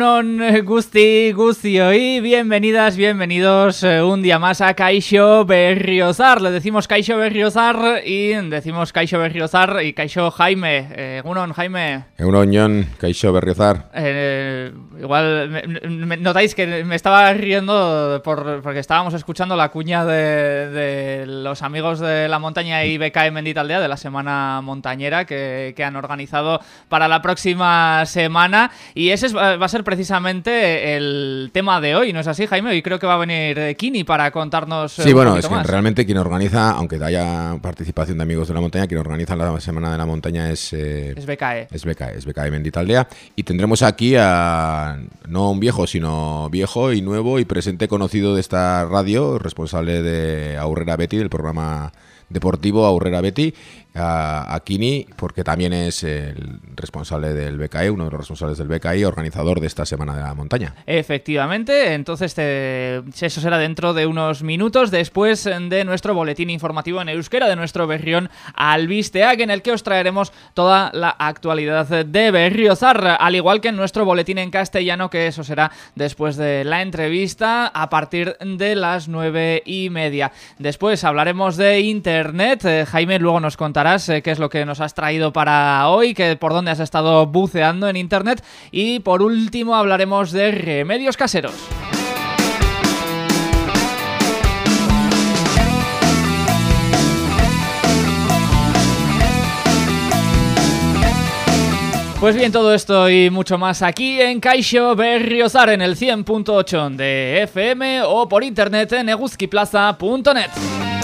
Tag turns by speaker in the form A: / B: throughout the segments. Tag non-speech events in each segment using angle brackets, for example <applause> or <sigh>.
A: Egunon Gusti hoy bienvenidas, bienvenidos eh, un día más a Kaixo Berriozar. Le decimos Kaixo Berriozar y decimos Kaixo Berriozar y Kaixo Jaime. Eh, Egunon, Jaime.
B: Egunon, John, Kaixo Berriozar.
A: Eh, igual notáis que me estaba riendo por, porque estábamos escuchando la cuña de, los amigos de la montaña y BKM Menditaldea de la semana montañera que, que han organizado para la próxima semana y ese va a ser precisamente el tema de hoy, ¿no es así, Jaime? Y creo que va a venir Kini para contarnos.
B: Sí, bueno, es que realmente quien organiza, aunque haya participación de amigos de la montaña, quien organiza la Semana de la Montaña es.
A: Eh, es BKE.
B: Es BKE, es BKE Menditaldea. Y tendremos aquí a. No un viejo, sino viejo y nuevo y presente conocido de esta radio, responsable de Aurrera Betty, del programa deportivo Aurrera Betty a, Kini, porque también es el responsable del BKI, uno de los responsables del BKI, organizador de esta Semana de la Montaña.
A: Efectivamente, entonces eso será dentro de unos minutos, después de nuestro boletín informativo en euskera, de nuestro Berrión Albisteag, en el que os traeremos toda la actualidad de Berriozar, al igual que en nuestro boletín en castellano, que eso será después de la entrevista, a partir de las nueve y media. Después hablaremos de Internet, eh, Jaime luego nos contará eh, qué es lo que nos has traído para hoy, que por dónde has estado buceando en internet y por último hablaremos de remedios caseros. Pues bien, todo esto y mucho más aquí en Caixo Berriozar en el 100.8 de FM o por internet en eguzquiplaza.net.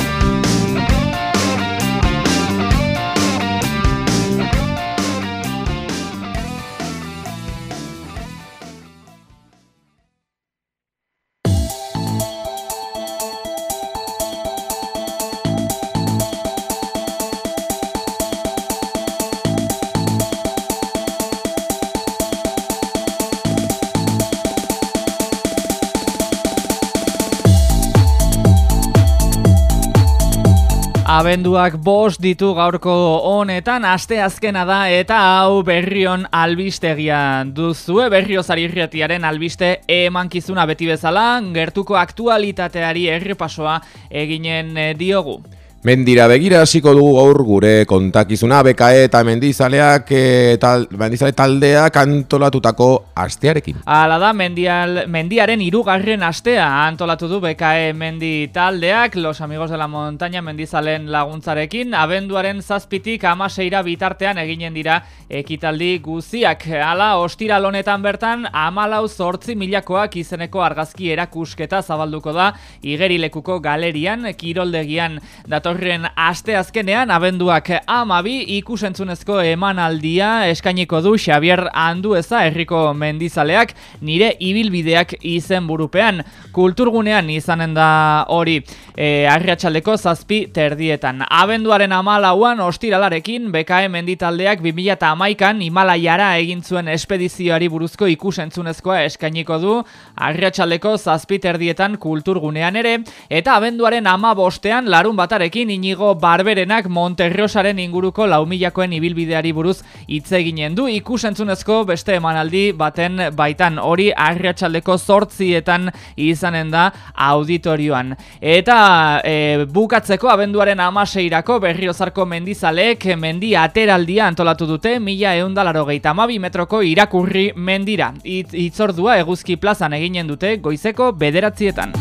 A: Abenduak bost ditu gaurko honetan, aste azkena da eta hau berrion albistegia duzue, berriozari irretiaren albiste emankizuna beti bezala, gertuko aktualitateari errepasoa eginen diogu.
B: Mendira begira hasiko dugu gaur gure kontakizuna BKE eta Mendizaleak e, tal, Mendizale taldea kantolatutako astearekin.
A: Hala da, mendial, mendiaren irugarren astea antolatu du BKE Mendi taldeak, los amigos de la montaña Mendizalen laguntzarekin, abenduaren zazpitik amaseira bitartean eginen dira ekitaldi guziak. Hala, ostira lonetan bertan, amalau zortzi milakoak izeneko argazki erakusketa zabalduko da, igerilekuko galerian, kiroldegian dator datorren aste azkenean abenduak amabi ikusentzunezko emanaldia eskainiko du Xavier Andueza herriko mendizaleak nire ibilbideak izen burupean kulturgunean izanen da hori. E, arriatxaldeko zazpi terdietan. Abenduaren amalauan ostiralarekin BKM menditaldeak 2008an Himalaiara egin zuen espedizioari buruzko ikusentzunezkoa eskainiko du. Arriatxaldeko zazpi terdietan kulturgunean ere. Eta abenduaren ama bostean larun batarekin inigo barberenak Monterrosaren inguruko laumilakoen ibilbideari buruz hitz eginen du ikusentzunezko beste emanaldi baten baitan hori arriatxaldeko zortzietan izanen da auditorioan. Eta e, bukatzeko abenduaren amaseirako berriozarko mendizalek mendi ateraldia antolatu dute mila eundalaro geita mabi metroko irakurri mendira. It, itzordua eguzki plazan eginen dute goizeko bederatzietan.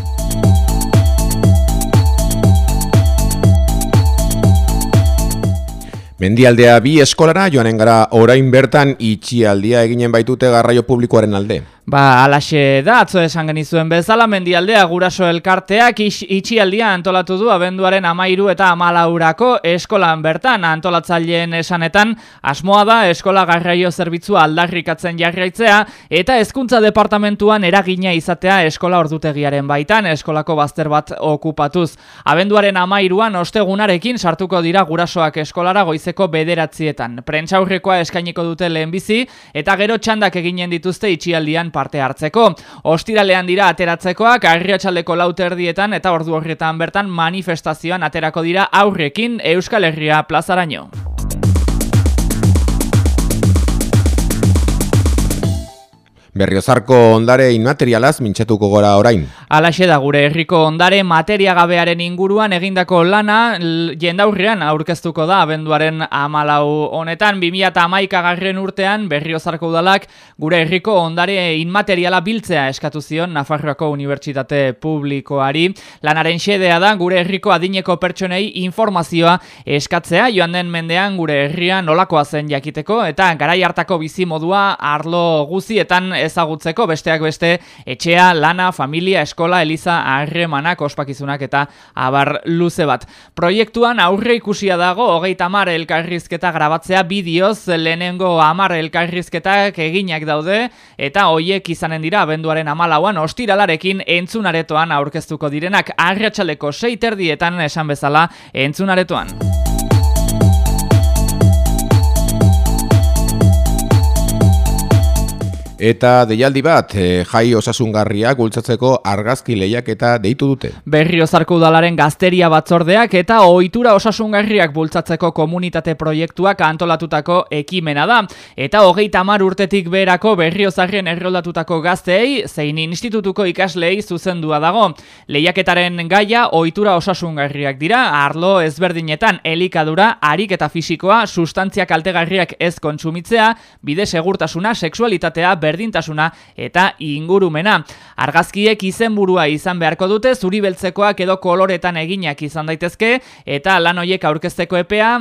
B: Mendialdea bi eskolara joanen gara orain bertan itxialdia eginen baitute garraio publikoaren alde.
A: Ba, alaxe da, atzo esan genizuen bezala, mendialdea guraso elkarteak itxialdia antolatu du abenduaren amairu eta amalaurako eskolan bertan antolatzaileen esanetan, asmoa da eskola garraio zerbitzua aldarrikatzen jarraitzea eta hezkuntza departamentuan eragina izatea eskola ordutegiaren baitan, eskolako bazter bat okupatuz. Abenduaren amairuan ostegunarekin sartuko dira gurasoak eskolara goizeko bederatzietan. Prentsaurrekoa eskainiko dute lehenbizi eta gero txandak eginen dituzte itxialdian parte hartzeko. Ostiralean dira ateratzekoak arriatxaldeko lauterdietan eta ordu horretan bertan manifestazioan aterako dira aurrekin Euskal Herria plazaraino.
B: Berriozarko ondare inmaterialaz mintxetuko gora orain.
A: Alaxe da gure herriko ondare materiagabearen inguruan egindako lana jendaurrean aurkeztuko da abenduaren amalau honetan. 2008 garren urtean Berriozarko udalak gure herriko ondare inmateriala biltzea eskatu zion Nafarroako Unibertsitate Publikoari. Lanaren xedea da gure herriko adineko pertsonei informazioa eskatzea joan den mendean gure herria nolakoa zen jakiteko eta garai hartako bizi modua arlo guzietan ezagutzeko besteak beste etxea, lana, familia, eskola, eliza, harremanak, ospakizunak eta abar luze bat. Proiektuan aurre ikusia dago hogeita hamar elkarrizketa grabatzea bideoz lehenengo hamar elkarrizketak eginak daude eta hoiek izanen dira abenduaren amalauan ostiralarekin entzunaretoan aurkeztuko direnak arratsaleko seiterdietan esan bezala entzunaretoan.
B: Eta deialdi bat, e, jai osasungarria gultzatzeko argazki lehiak eta deitu dute.
A: Berriozarko udalaren gazteria batzordeak eta ohitura osasungarriak bultzatzeko komunitate proiektuak antolatutako ekimena da. Eta hogei tamar urtetik berako berriozarrien erroldatutako gazteei, zein institutuko ikaslei zuzendua dago. Lehiaketaren gaia ohitura osasungarriak dira, arlo ezberdinetan elikadura, harik eta fisikoa, sustantzia kaltegarriak ez kontsumitzea, bide segurtasuna, seksualitatea, berdintasuna eta ingurumena. Argazkiek izenburua izan beharko dute, zuri beltzekoak edo koloretan eginak izan daitezke, eta lan hoiek aurkezteko epea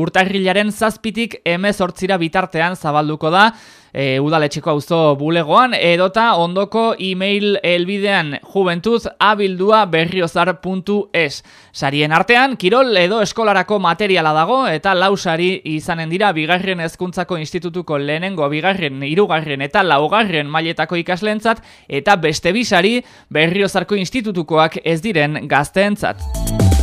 A: urtarrilaren zazpitik emezortzira bitartean zabalduko da, e, udaletxeko auzo bulegoan edota ondoko email elbidean juventuz abildua berriozar.es. Sarien artean, kirol edo eskolarako materiala dago eta lausari izanen dira bigarren hezkuntzako institutuko lehenengo bigarren, hirugarren eta laugarren mailetako ikaslentzat eta beste bisari berriozarko institutukoak ez diren gazteentzat.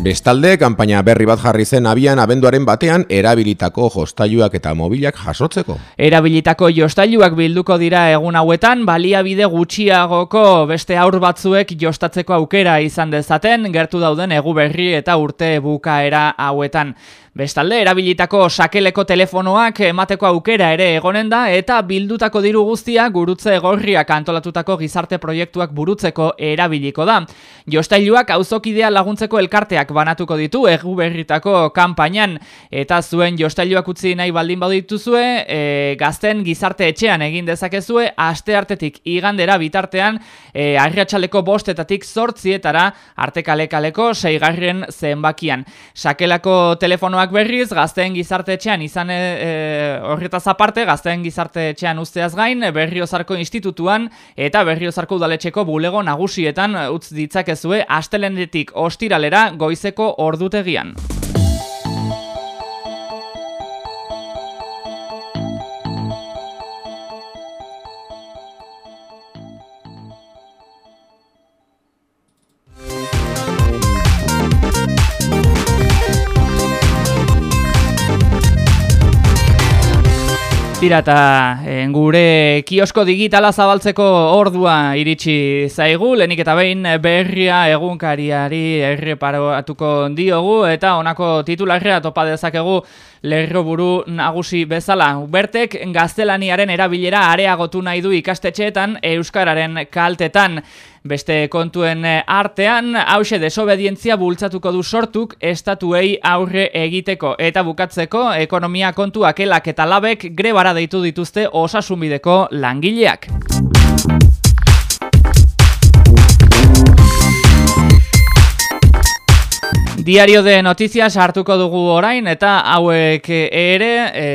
B: Bestalde, kanpaina berri bat jarri zen abian abenduaren batean erabilitako jostailuak eta mobilak jasotzeko.
A: Erabilitako jostailuak bilduko dira egun hauetan, baliabide gutxiagoko beste aur batzuek jostatzeko aukera izan dezaten, gertu dauden egu berri eta urte bukaera hauetan. Bestalde, erabilitako sakeleko telefonoak emateko aukera ere egonen da eta bildutako diru guztia gurutze egorriak antolatutako gizarte proiektuak burutzeko erabiliko da. Jostailuak auzokidea laguntzeko elkarteak banatuko ditu egu berritako kanpainan eta zuen jostailuak utzi nahi baldin badituzue e, gazten gizarte etxean egin dezakezue aste artetik igandera bitartean e, arriatxaleko bostetatik sortzietara artekalekaleko seigarren zenbakian. Sakelako telefonoa telefonoak berriz, gazteen gizartetxean izan e, horretaz aparte, gazteen gizartetxean usteaz gain, berriozarko institutuan eta berriozarko udaletxeko bulego nagusietan utz ditzakezue astelenetik ostiralera goizeko ordutegian. Tira eta eh, gure kiosko digitala zabaltzeko ordua iritsi zaigu, lenik eta behin berria egunkariari erreparatuko diogu eta honako titularrea topa dezakegu lerroburu nagusi bezala. Bertek gaztelaniaren erabilera areagotu nahi du ikastetxeetan Euskararen kaltetan. Beste kontuen artean, hause desobedientzia bultzatuko du sortuk estatuei aurre egiteko. Eta bukatzeko, ekonomia kontuak elak eta labek grebara deitu dituzte osasunbideko langileak. Diario de Noticias hartuko dugu orain eta hauek ere e,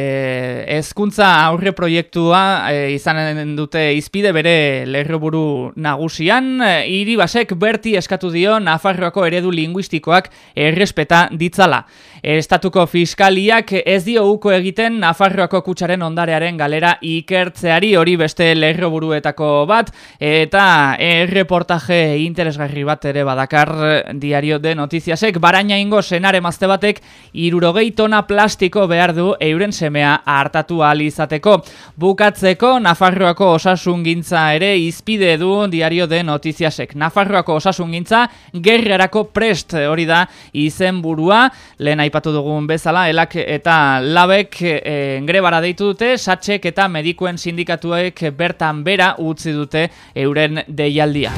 A: ezkuntza aurre proiektua e, izanen dute izpide bere lerroburu nagusian. Hiri basek berti eskatu dio Nafarroako eredu linguistikoak errespeta ditzala. Estatuko fiskaliak ez dio uko egiten Nafarroako kutsaren ondarearen galera ikertzeari hori beste lerroburuetako bat eta erreportaje interesgarri bat ere badakar Diario de Noticiasek. Bara araña ingo senare mazte batek irurogei tona plastiko behar du euren semea hartatu izateko. Bukatzeko, Nafarroako osasungintza ere izpide du diario de notiziasek. Nafarroako osasungintza gerrarako prest hori da izen burua, lehen aipatu dugun bezala, elak eta labek e, grebara deitu dute, satxek eta medikuen sindikatuek bertan bera utzi dute euren deialdia.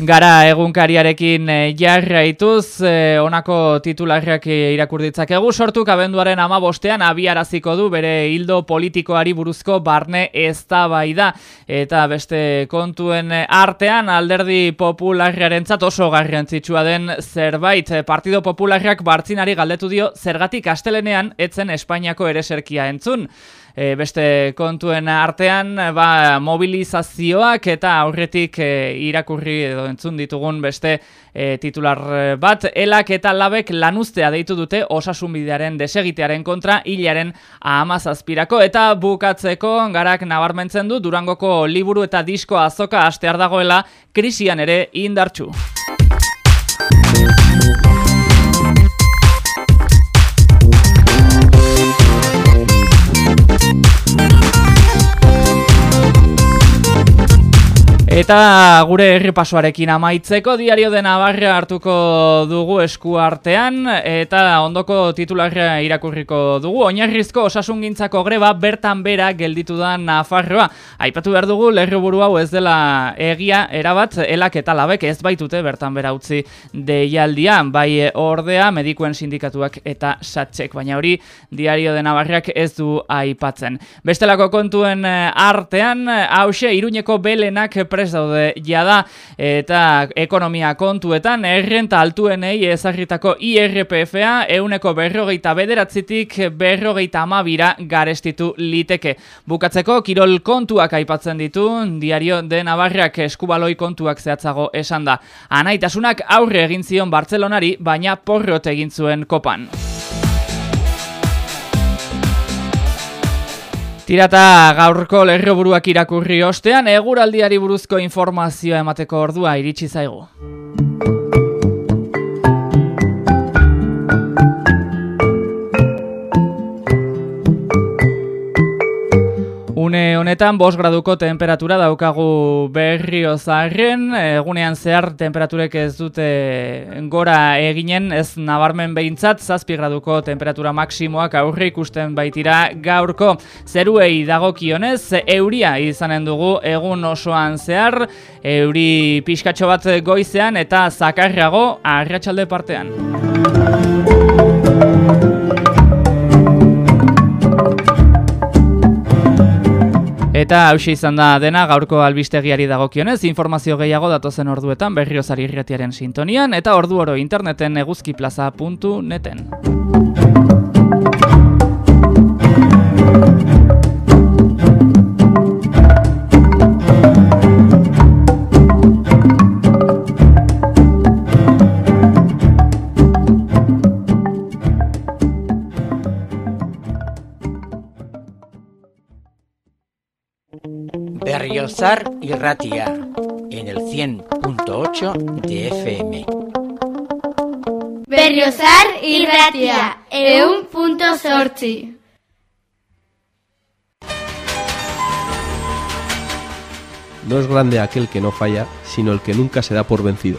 A: Gara egunkariarekin eh, jarraituz, eh, honako titularriak eh, irakur ditzakegu, sortuk abenduaren ama bostean abiaraziko du bere hildo politikoari buruzko barne ez da Eta beste kontuen artean alderdi popularriaren oso garrantzitsua den zerbait. Partido popularriak bartzinari galdetu dio zergatik astelenean etzen Espainiako ereserkia entzun e, beste kontuen artean ba, mobilizazioak eta aurretik e, irakurri edo entzun ditugun beste e, titular bat elak eta labek lanuztea deitu dute osasunbidearen desegitearen kontra hilaren amazazpirako eta bukatzeko garak nabarmentzen du Durangoko liburu eta disko azoka astear dagoela krisian ere indartxu. Eta gure herripasoarekin amaitzeko diario de Navarra hartuko dugu esku artean eta ondoko titularra irakurriko dugu. Oinarrizko osasungintzako greba bertan bera gelditu da Nafarroa. Aipatu behar dugu lerro hau ez dela egia erabat elak eta labek ez baitute bertan bera utzi deialdia. Bai ordea medikuen sindikatuak eta satxek. Baina hori diario de Navarrak ez du aipatzen. Bestelako kontuen artean hause iruñeko belenak prest daude jada eta ekonomia kontuetan errenta altuenei ezagritako IRPFA euneko berrogeita bederatzitik berrogeita amabira garestitu liteke. Bukatzeko kirol kontuak aipatzen ditu, diario de Navarrak eskubaloi kontuak zehatzago esan da. Anaitasunak aurre egin zion Bartzelonari, baina porrot egin zuen kopan. Tirata gaurko lerroburuak irakurri ostean, eguraldiari buruzko informazioa emateko ordua iritsi zaigu. Une honetan, bos graduko temperatura daukagu berrio zarren, egunean zehar temperaturek ez dute gora eginen, ez nabarmen behintzat, zazpi graduko temperatura maksimoak aurre ikusten baitira gaurko. Zeruei dagokionez, euria izanen dugu egun osoan zehar, euri pixkatxo bat goizean eta zakarrago arratsalde partean. Eta hausia izan da dena gaurko albistegiari dagokionez, informazio gehiago datozen orduetan berriozari irretiaren sintonian eta ordu oro interneten eguzkiplaza.neten.
C: Berriozar y Ratia en el 100.8 de FM.
D: Berriozar y Ratia en un punto sorti.
E: No es grande aquel que no falla, sino el que nunca se da por vencido.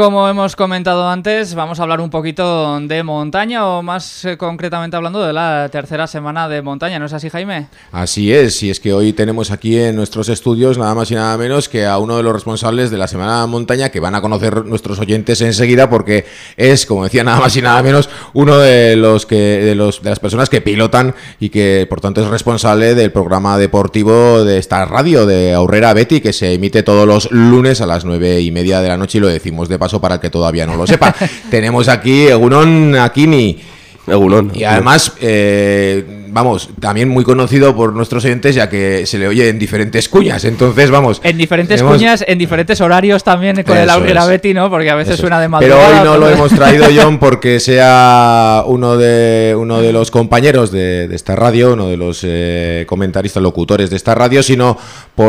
A: Como hemos comentado antes, vamos a hablar un poquito de montaña o más eh, concretamente hablando de la tercera semana de montaña, ¿no es así Jaime?
B: Así es, y es que hoy tenemos aquí en nuestros estudios nada más y nada menos que a uno de los responsables de la Semana de Montaña que van a conocer nuestros oyentes enseguida porque es, como decía, nada más y nada menos uno de los que de los de las personas que pilotan y que por tanto es responsable del programa deportivo de esta radio de Aurrera Betty que se emite todos los lunes a las nueve y media de la noche y lo decimos de paso para el que todavía no lo sepa. <laughs> Tenemos aquí Egunon Akini.
F: Egunon.
B: Y además, eh, vamos, también muy conocido por nuestros oyentes, ya que se le oye en diferentes cuñas. Entonces, vamos.
A: En diferentes
B: tenemos-
A: cuñas, en diferentes horarios también con el
B: Eso es.
A: Betty, ¿no? Porque a veces
B: Eso
A: suena de
B: Pero
A: madrugada.
B: hoy no lo hemos traído, <laughs> John, porque sea uno de, uno de los compañeros de, de esta radio, uno de los eh, comentaristas locutores de esta radio, sino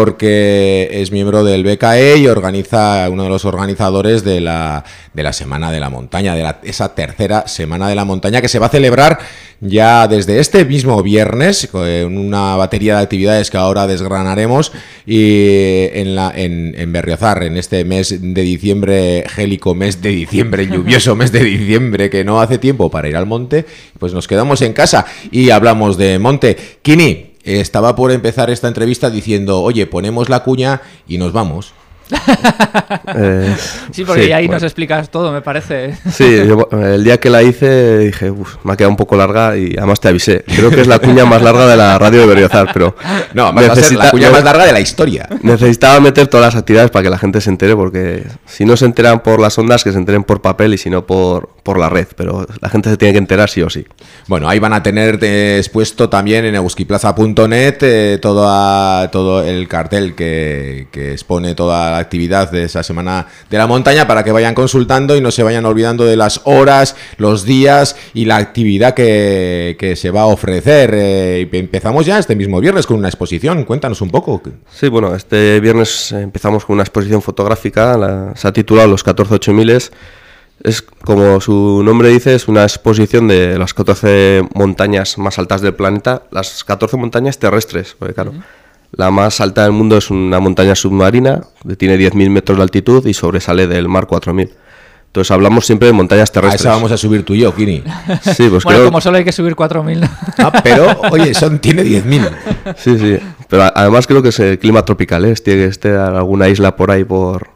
B: porque es miembro del BKE y organiza, uno de los organizadores de la, de la Semana de la Montaña, de la- esa tercera Semana de la Montaña que se va a celebrar ya desde este mismo viernes, con una batería de actividades que ahora desgranaremos, y en, la, en, en Berriozar, en este mes de diciembre, gélico mes de diciembre, <laughs> lluvioso mes de diciembre, que no hace tiempo para ir al monte, pues nos quedamos en casa y hablamos de monte. Kini, estaba por empezar esta entrevista diciendo, oye, ponemos la cuña y nos vamos. <laughs>
F: Eh,
A: Sí, porque ahí
F: bueno.
A: nos explicas todo, me parece. <laughs>
F: Sí, yo, el día que la hice dije, "Uf, me ha quedado un poco larga y además te avisé. Creo que es la cuña más larga de la radio de Berriozar, pero
B: No, además va a ser la
F: necesita-
B: cuña más larga de la historia.
F: necesitaba meter todas las actividades para que la gente se entere, porque si no se enteran por las ondas, que se enteren por papel y si no por, por la red, pero la gente se tiene que enterar sí o sí.
B: Bueno, ahí van a tener eh, expuesto también en euskiplaza.net eh, todo, todo el cartel que, que expone toda la actividad de esa semana de la montaña para que vayan consultando y no se vayan olvidando de las horas, los días y la actividad que, que se va a ofrecer. Eh, empezamos ya este mismo viernes con una exposición. Cuéntanos un poco.
F: Sí, bueno, este viernes empezamos con una exposición fotográfica, la- se ha titulado Los 14 8000. Es como su nombre dice, es una exposición de las 14 montañas más altas del planeta, las 14 montañas terrestres, porque claro, la más alta del mundo es una montaña submarina, que tiene 10.000 metros de altitud y sobresale del mar 4.000. Entonces hablamos siempre de montañas
B: A
F: terrestres.
B: esa vamos a subir tú y yo, Kini. <laughs>
F: Sí, pues <laughs>
A: bueno,
F: creo-
A: como solo hay que subir 4.000.
B: Ah, pero, oye, <laughs> son, tiene 10.000.
F: Sí, sí. Pero a- además creo que es el clima tropical, ¿eh? Tiene que estar alguna isla por ahí por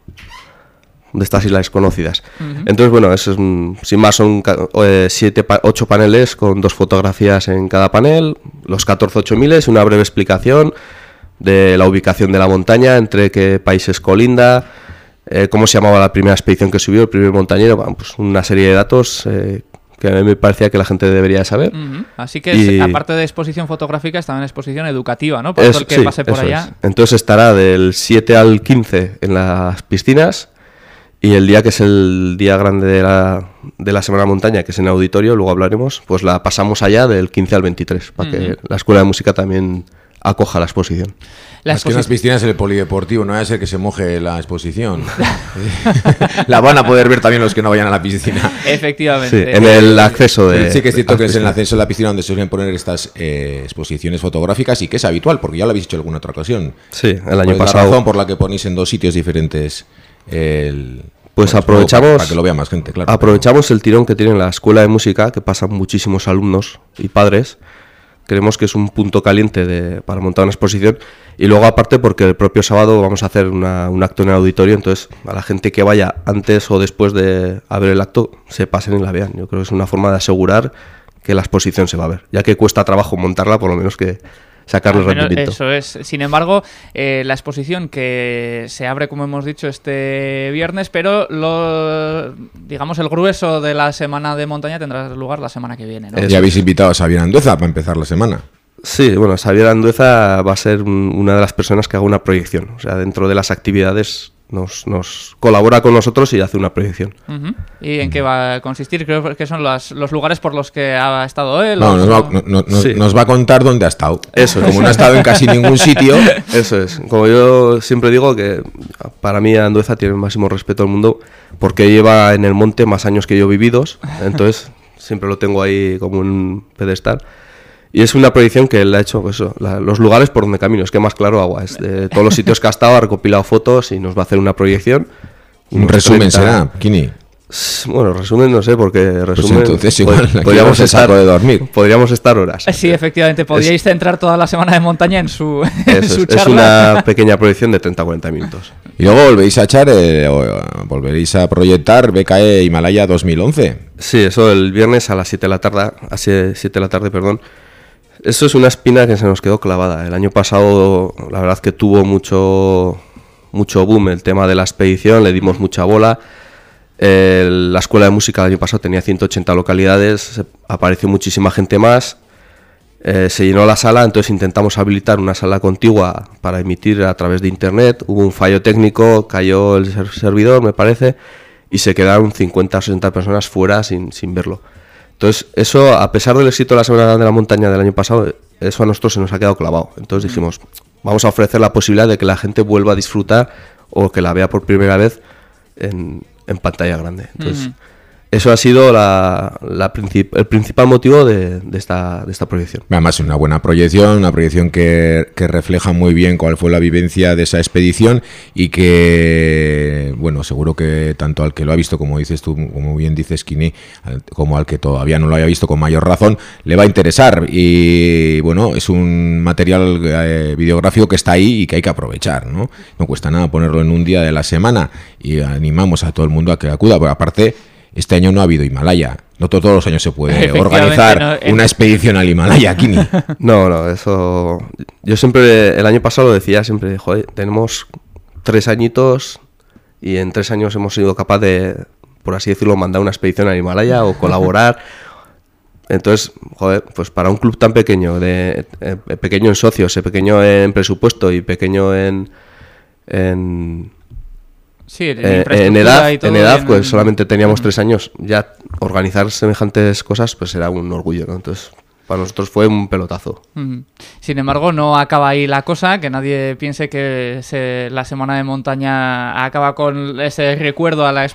F: de estas islas desconocidas. Entonces, bueno, eso es, sin más son eh, siete pa- ocho paneles con dos fotografías en cada panel, los 14 8000 y una breve explicación de la ubicación de la montaña, entre qué países colinda, eh, cómo se llamaba la primera expedición que subió, el primer montañero, bueno, pues una serie de datos eh, que a mí me parecía que la gente debería de saber.
A: Así que,
F: Y-
A: aparte de exposición fotográfica, es también exposición educativa, ¿no? Para
F: Es-
A: todo el que
F: sí,
A: pase por allá.
F: es. Entonces estará del 7 al 15 en las piscinas y el día que es el día grande de la, de la Semana Montaña, que es en auditorio, luego hablaremos, pues la pasamos allá del 15 al 23, para que la Escuela de Música también acoja la exposición.
A: La
B: Más que unas piscinas en el polideportivo, no va a ser que se moje la exposición. <laughs> la van a poder ver también los que no vayan a la piscina.
F: Sí,
A: Efectivamente.
F: en el acceso de...
B: sí que es cierto que es en el acceso a la piscina donde se suelen poner estas eh, exposiciones fotográficas y que es habitual, porque ya lo habéis hecho alguna otra ocasión.
F: Sí, el
B: ¿Cuál
F: año
B: es la
F: pasado.
B: razón por la que ponéis en dos sitios diferentes el...
F: Pues
B: bueno,
F: aprovechamos-
B: Para, para que lo vea más gente, claro.
F: Aprovechamos el tirón que tiene la Escuela de Música, que pasan muchísimos alumnos y padres. Creemos que es un punto caliente de- para montar una exposición. Y luego aparte porque el propio sábado vamos a hacer una- un acto en el auditorio, entonces a la gente que vaya antes o después de a ver el acto se pasen y la vean. Yo creo que es una forma de asegurar que la exposición se va a ver. Ya que cuesta trabajo montarla, por lo menos que sacarle rendimiento.
A: Eso es. Sin embargo, eh, la exposición que se abre, como hemos dicho, este viernes, pero lo, digamos el grueso de la semana de montaña tendrá lugar la semana que viene, ¿no?
B: Ya habéis invitado a Xavier Andueza para empezar la semana.
F: Sí, bueno, Xavier Andueza va a ser un- una de las personas que haga una proyección. O sea, dentro de las actividades nos, nos colabora con nosotros y hace una proyección.
A: Ujú. ¿Y en qué va a consistir? Creo que son las- los lugares por los que ha estado él.
B: No,
A: o-
B: nos va, no- no- nos-
F: Sí.
B: nos va a contar dónde ha estado.
F: Eso es.
B: Como no ha estado en casi ningún sitio, <laughs>
F: Eso es. Como yo siempre digo que para mí Andueza tiene el máximo respeto al mundo porque lleva en el monte más años que yo vividos. Entonces siempre lo tengo ahí como un pedestal. Y es una proyección que él ha hecho, pues eso, la- los lugares por donde camino. Es que más claro agua. Es de todos los sitios que ha estado, ha recopilado fotos y nos va a hacer una proyección.
B: un resumen
F: 30
B: será, Kini.
F: Bueno, resumen no sé, porque resumen...
B: Pues entonces igual,
F: pod- podríamos estar,
B: de dormir.
F: Podríamos estar horas.
A: Eh, Sí, efectivamente, podíais centrar toda la semana de montaña en su, <laughs> en su
F: es, es
A: charla.
F: una <laughs> pequeña proyección de 30-40 minutos.
B: Y luego volvéis a echar, eh, o, eh, volveréis a proyectar BKE Himalaya 2011.
F: Sí, eso el viernes a las 7 de la tarde, a 7 de la tarde, perdón. Eso es una espina que se nos quedó clavada. El año pasado, la verdad que tuvo mucho mucho boom el tema de la expedición, le dimos mucha bola. La escuela de música el año pasado tenía 180 localidades, apareció muchísima gente más, eh, se llenó la sala, entonces intentamos habilitar una sala contigua para emitir a través de internet. Hubo un fallo técnico, cayó el ser- servidor, me parece, y se quedaron 50 o 60 personas fuera sin, sin verlo. Entonces, eso, a pesar del éxito de la Semana de la Montaña del año pasado, eso a nosotros se nos ha quedado clavado. Entonces dijimos, vamos a ofrecer la posibilidad de que la gente vuelva a disfrutar o que la vea por primera vez en, en pantalla grande. Entonces, eso ha sido la, el principal motivo de, de esta, de esta proyección.
B: Además, una buena proyección, una proyección que, refleja muy bien cuál fue la vivencia de esa expedición y que, bueno, seguro que tanto al que lo ha visto, como dices tú, como bien dices, Kini, como al que todavía no lo haya visto con mayor razón, le va a interesar. Y, bueno, es un material eh, videográfico que está ahí y que hay que aprovechar, ¿no? No cuesta nada ponerlo en un día de la semana y animamos a todo el mundo a que acuda, pero aparte... Este año no ha habido Himalaya. No to- todos los años se puede <laughs> organizar
A: no,
B: una expedición al Himalaya, Kini. <laughs>
F: No, no, eso. Yo siempre, el año pasado lo decía, siempre, joder, tenemos tres añitos y en tres años hemos sido capaz de, por así decirlo, mandar una expedición al Himalaya o colaborar. <laughs> Entonces, joder, pues para un club tan pequeño, de, eh, pequeño en socios, eh, pequeño en presupuesto y pequeño en, en,
A: Sí, en,
F: eh, en edad,
A: y todo,
F: en edad
A: en-
F: pues solamente teníamos tres años. Ya organizar semejantes cosas pues era un orgullo, ¿no? Entonces, para nosotros fue un pelotazo.
A: Sin embargo, no acaba ahí la cosa, que nadie piense que se- la semana de montaña acaba con ese recuerdo a la,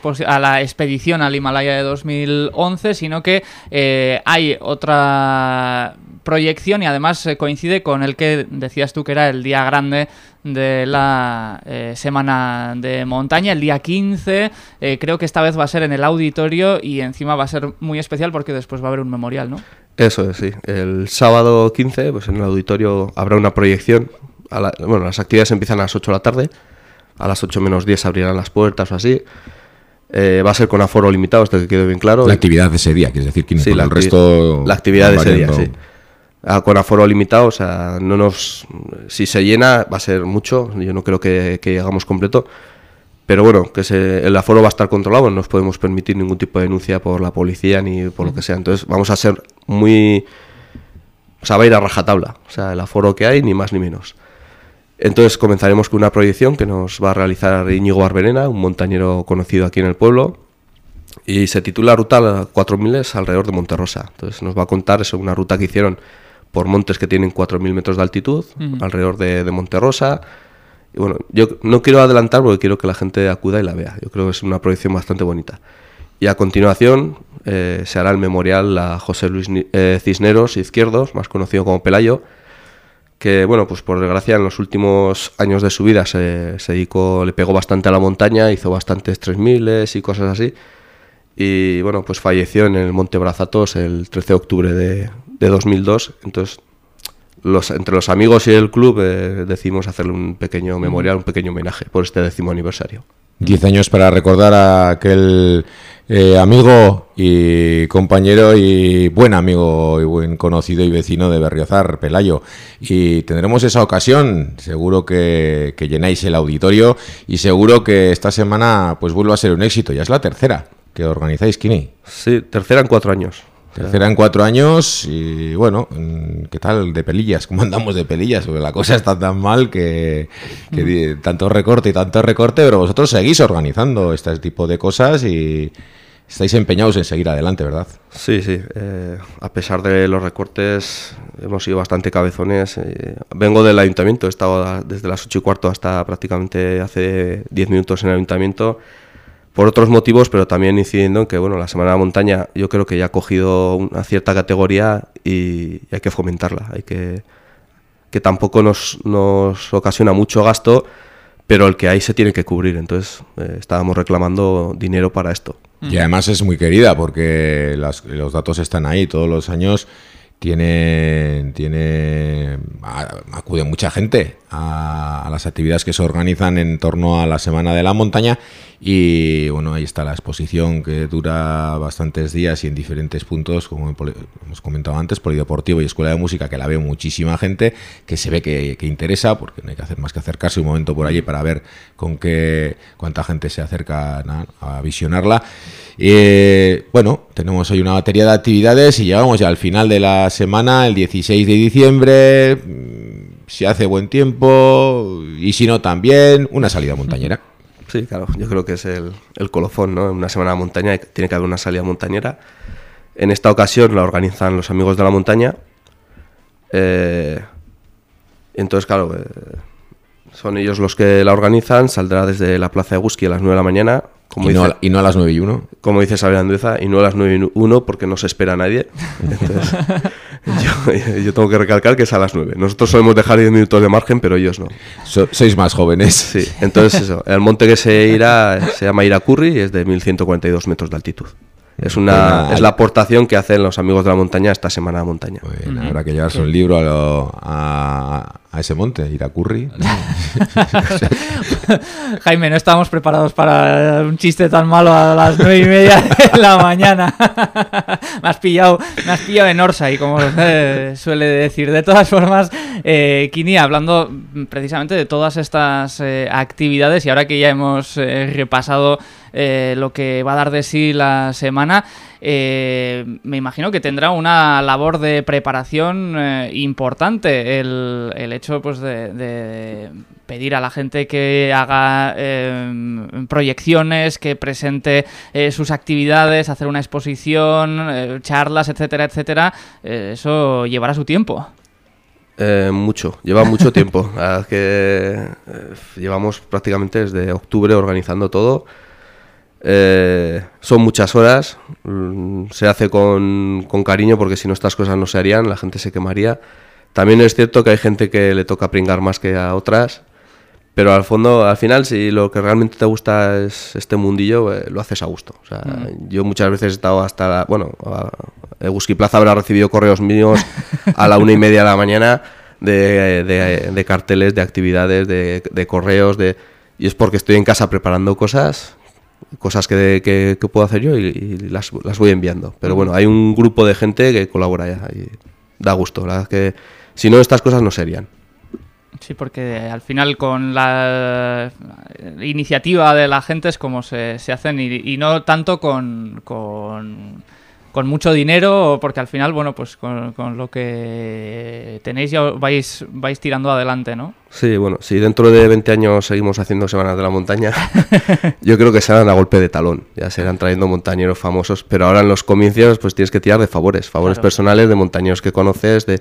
A: expedición al Himalaya de 2011, sino que eh, hay otra proyección y además eh, coincide con el que decías tú que era el día grande de la eh, semana de montaña, el día 15. eh, creo que esta vez va a ser en el auditorio y encima va a ser muy especial porque después va a haber un memorial, ¿no?
F: Eso es, sí. El sábado 15, pues en el auditorio habrá una proyección. A la- bueno, las actividades empiezan a las 8 de la tarde. A las 8 menos 10 abrirán las puertas o así. Eh, va a ser con aforo limitado, esto que quede bien claro.
B: La actividad de ese día, quieres decir, Kini,
F: Sí,
B: el resto...
F: la actividad de ese día, sí. Ah, con aforo limitado, o sea, no nos, si se llena va a ser mucho, yo no creo que, que llegamos completo, pero bueno, que se- el aforo va a estar controlado, no nos podemos permitir ningún tipo de denuncia por la policía ni por lo que sea, entonces vamos a ser muy, o sea, va a ir a rajatabla, o sea, el aforo que hay, ni más ni menos. Entonces comenzaremos con una proyección que nos va a realizar Íñigo Arbenena, un montañero conocido aquí en el pueblo, y se titula Ruta 4000 alrededor de Monterrosa. Entonces nos va a contar eso, una ruta que hicieron por montes que tienen 4000 metros de altitud, alrededor de, de Monterrosa. Bueno, yo no quiero adelantar porque quiero que la gente acuda y la vea. Yo creo que es una proyección bastante bonita. Y a continuación eh, se hará el memorial a José Luis eh, Cisneros Izquierdos, más conocido como Pelayo, que bueno, pues por desgracia en los últimos años de su vida se, se dedicó, le pegó bastante a la montaña, hizo bastantes 3000 y cosas así. Y bueno, pues falleció en el Monte Brazatos el 13 de octubre de, de 2002. Entonces, los, entre los amigos y el club eh, decidimos hacerle un pequeño memorial, un pequeño homenaje por este décimo aniversario.
B: Diez años para recordar a aquel eh, amigo y compañero y buen amigo y buen conocido y vecino de Berriozar, Pelayo. Y tendremos esa ocasión, seguro que, que llenáis el auditorio y seguro que esta semana pues vuelve a ser un éxito, ya es la tercera que organizáis, Kini.
F: Sí, tercera en cuatro años.
B: Tercera en cuatro años y bueno, mm, ¿qué tal de pelillas? ¿Cómo andamos de pelillas? Porque la cosa está tan mal que, que di- tanto recorte y tanto recorte, pero vosotros seguís organizando este tipo de cosas y estáis empeñados en seguir adelante, ¿verdad?
F: Sí, sí. eh, a pesar de los recortes, hemos sido bastante cabezones. eh, vengo del ayuntamiento, he estado desde las 8 y cuarto hasta prácticamente hace 10 minutos en el ayuntamiento. Por otros motivos, pero también incidiendo en que bueno, la Semana de la Montaña yo creo que ya ha cogido una cierta categoría y, hay que fomentarla. Hay que, que tampoco nos, nos ocasiona mucho gasto, pero el que hay se tiene que cubrir. Entonces eh, estábamos reclamando dinero para esto.
B: Y además es muy querida porque las- los datos están ahí todos los años. Tiene, tiene, acude mucha gente a, las actividades que se organizan en torno a la Semana de la Montaña y bueno, ahí está la exposición que dura bastantes días y en diferentes puntos, como hemos comentado antes, Polideportivo y Escuela de Música, que la ve muchísima gente, que se ve que, interesa, porque no hay que hacer más que acercarse un momento por allí para ver con qué cuánta gente se acerca a visionarla. Eh, bueno, tenemos hoy una batería de actividades y llegamos ya al final de la semana, el 16 de diciembre. mm, Si hace buen tiempo y si no también, una salida montañera.
F: Sí, claro, yo creo que es el, colofón, ¿no? En una semana de montaña tiene que haber una salida montañera. En esta ocasión la organizan los amigos de la montaña. Eh, entonces, claro, eh, son ellos los que la organizan. Saldrá desde la Plaza de Guski a las 9 de la mañana. Como
B: y, no,
F: dice,
B: a- y no a las 9 y 1.
F: como dice Xavier Andueza, y no a las 9 y 1 porque no se espera a nadie. Entonces, yo, <laughs> yo tengo que recalcar que es a las 9. Nosotros solemos dejar 10 minutos de margen, pero ellos no.
B: So- sois más jóvenes.
F: Sí, entonces eso, el monte que se irá se llama Iracurri y es de 1142 metros de altitud. Es una
B: Buena-
F: es la aportación que hacen los amigos de la montaña esta semana de montaña.
B: Bien, habrá que llevarse un libro a, lo- a, a ese monte, ir a Curry. <laughs> <laughs>
A: Jaime, no estábamos preparados para un chiste tan malo a las nueve y media de la mañana. <laughs> me has pillado, me has pillado en Orsa y como eh, suele decir. De todas formas, eh, Kini, hablando precisamente de todas estas eh, actividades y ahora que ya hemos eh, repasado eh, lo que va a dar de sí la semana, eh, me imagino que tendrá una labor de preparación eh, importante el, hecho pues de, pedir a la gente que haga eh, proyecciones, que presente eh, sus actividades, hacer una exposición, charlas, etcétera, etcétera. Eso llevará su tiempo.
F: Mucho, lleva mucho tiempo. La verdad es que llevamos prácticamente desde octubre organizando todo. Eh, son muchas horas, mm, se hace con, con cariño porque si no estas cosas no se harían, la gente se quemaría. También es cierto que hay gente que le toca pringar más que a otras, pero al fondo, al final, si lo que realmente te gusta es este mundillo, eh, lo haces a gusto. O sea, Yo muchas veces he estado hasta, la- bueno, Eguski Plaza habrá recibido correos míos a la una y media de la mañana de, de- de carteles, de actividades, de, de correos, de, y es porque estoy en casa preparando cosas cosas que, que- que puedo hacer yo y, las, las voy enviando. Pero bueno, hay un grupo de gente que colabora ya y da gusto. La verdad que si no, estas cosas no serían.
A: Sí, porque al final con la iniciativa de la gente es como se, se hacen y, y no tanto con, con, con mucho dinero, porque al final, bueno, pues con, con lo que tenéis ya vais, vais tirando adelante, ¿no?
F: Sí, bueno, si dentro de 20 años seguimos haciendo Semanas de la Montaña, <laughs> yo creo que serán a golpe de talón. Ya serán trayendo montañeros famosos, pero ahora en los comicios pues tienes que tirar de favores, favores
A: Claro.
F: personales de montañeros que conoces, de,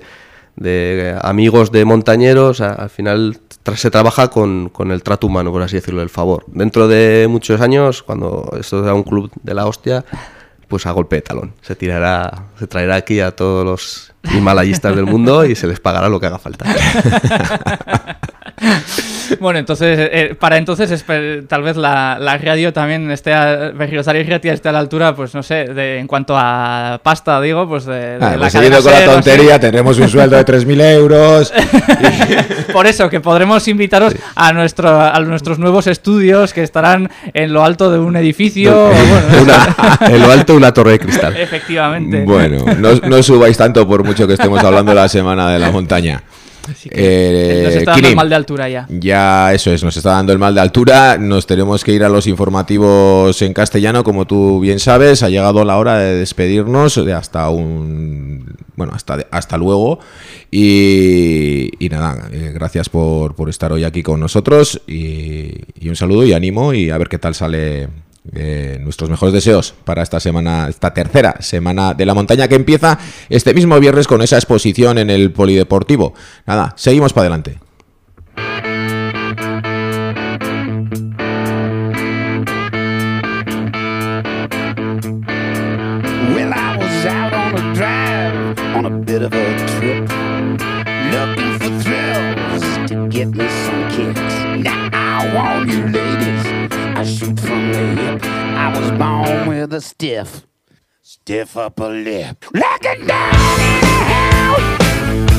F: de amigos de montañeros. a- al final tra- se trabaja con, con el trato humano, por así decirlo, el favor. Dentro de muchos años, cuando esto sea un club de la hostia, pues a golpe de talón. Se tirará, se traerá aquí a todos los himalayistas del mundo y se les pagará lo que haga falta. <laughs> <laughs>
A: Bueno, entonces, eh, para entonces tal vez la, la radio también esté, a, Berriozar y Ratia esté a la altura, pues no sé, de, en cuanto a pasta, digo, pues de, de
B: Ah,
A: la
B: pues
A: cadena
B: seguido con la
A: no sé.
B: tontería, tenemos un sueldo de 3.000 euros. <laughs>
A: Por eso, que podremos invitaros a, nuestro, a nuestros nuevos estudios que estarán en lo alto de un edificio. o bueno,
F: Una- <laughs> en lo alto una torre de cristal.
A: efectivamente.
B: Bueno, no, no subáis tanto por mucho que estemos hablando de la semana de la montaña.
A: Eh, nos está dando el mal de altura ya.
B: Ya, eso es, nos está dando el mal de altura. Nos tenemos que ir a los informativos en castellano, como tú bien sabes. Ha llegado la hora de despedirnos de hasta un. Bueno, hasta, hasta luego. Y, nada, eh, gracias por, estar hoy aquí con nosotros. Y, y un saludo y ánimo y a ver qué tal sale eh, nuestros mejores deseos para esta semana, esta tercera semana de la montaña que empieza este mismo viernes con esa exposición en el Polideportivo. Nada, seguimos para adelante. I with a stiff, stiff upper lip. Looking down in the house.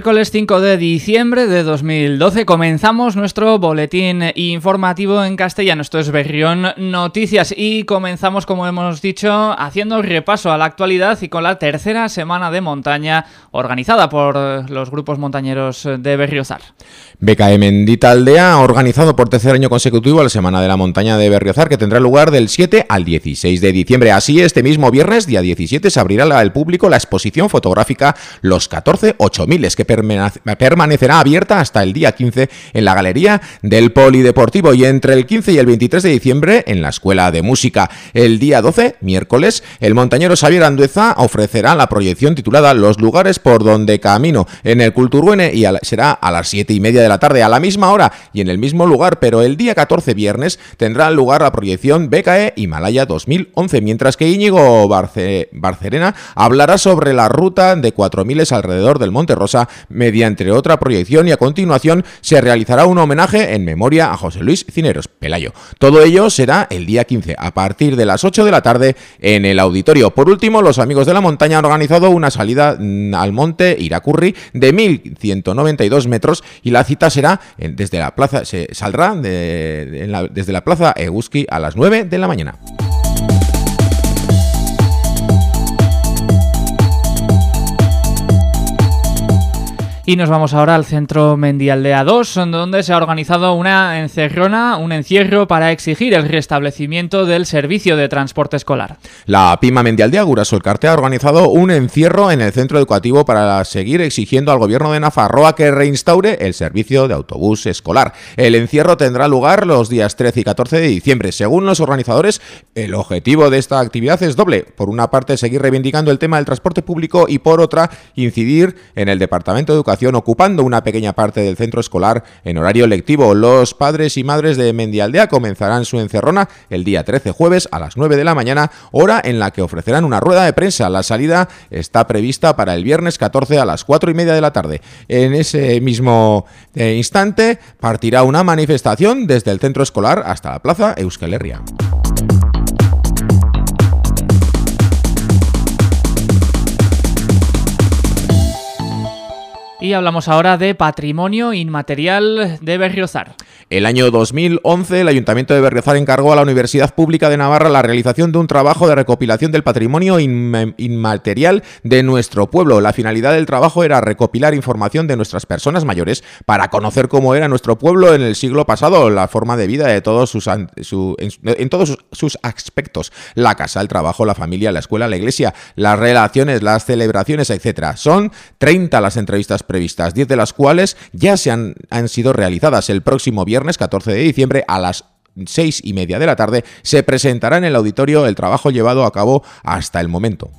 A: Miércoles 5 de diciembre de 2012 comenzamos nuestro boletín informativo en castellano. Esto es Berrión Noticias y comenzamos, como hemos dicho, haciendo repaso a la actualidad y con la tercera semana de montaña organizada por los grupos montañeros de Berriozar.
B: BKM Aldea organizado por tercer año consecutivo la Semana de la Montaña de Berriozar que tendrá lugar del 7 al 16 de diciembre. Así, este mismo viernes, día 17, se abrirá al público la exposición fotográfica Los 14 8000 que permanecerá abierta hasta el día 15 en la Galería del Polideportivo y entre el 15 y el 23 de diciembre en la Escuela de Música. El día 12, miércoles, el montañero Xavier Andueza ofrecerá la proyección titulada Los lugares por donde camino en el Culturguene y será a las 7 y media de la tarde, a la misma hora y en el mismo lugar, pero el día 14 viernes tendrá lugar la proyección BKE Himalaya 2011, mientras que Íñigo Barcerena hablará sobre la ruta de 4000 alrededor del Monte Rosa mediante otra proyección y a continuación se realizará un homenaje en memoria a José Luis Cineros Pelayo. Todo ello será el día 15 a partir de las 8 de la tarde en el auditorio. Por último, los amigos de la montaña han organizado una salida mm, al monte Iracurri de 1192 metros y la cita será desde la plaza se saldrá desde la plaza Eguski a las 9 de la mañana.
A: Y nos vamos ahora al centro Mendialdea 2, donde se ha organizado una encerrona, un encierro para exigir el restablecimiento del servicio de transporte escolar.
B: La Pima Mendialdea Gurasol Carte ha organizado un encierro en el centro educativo para seguir exigiendo al gobierno de Nafarroa que reinstaure el servicio de autobús escolar. El encierro tendrá lugar los días 13 y 14 de diciembre. Según los organizadores, el objetivo de esta actividad es doble. Por una parte, seguir reivindicando el tema del transporte público y por otra, incidir en el Departamento de Educación ocupando una pequeña parte del centro escolar en horario lectivo. Los padres y madres de Mendialdea comenzarán su encerrona el día 13 jueves a las 9 de la mañana, hora en la que ofrecerán una rueda de prensa. La salida está prevista para el viernes 14 a las 4 y media de la tarde. En ese mismo eh, instante partirá una manifestación desde el centro escolar hasta la plaza Euskal Herria.
A: Hablamos ahora de patrimonio inmaterial de Berriozar.
B: El año 2011, el Ayuntamiento de Berriozar encargó a la Universidad Pública de Navarra la realización de un trabajo de recopilación del patrimonio inmaterial de nuestro pueblo. La finalidad del trabajo era recopilar información de nuestras personas mayores para conocer cómo era nuestro pueblo en el siglo pasado, la forma de vida de todos sus, en, todos sus aspectos, la casa, el trabajo, la familia, la escuela, la iglesia, las relaciones, las celebraciones, etc. Son 30 las entrevistas previstas, 10 de las cuales ya se han, han sido realizadas. El próximo viernes 14 de diciembre a las seis y media de la tarde se presentará en el auditorio el trabajo llevado a cabo hasta el momento.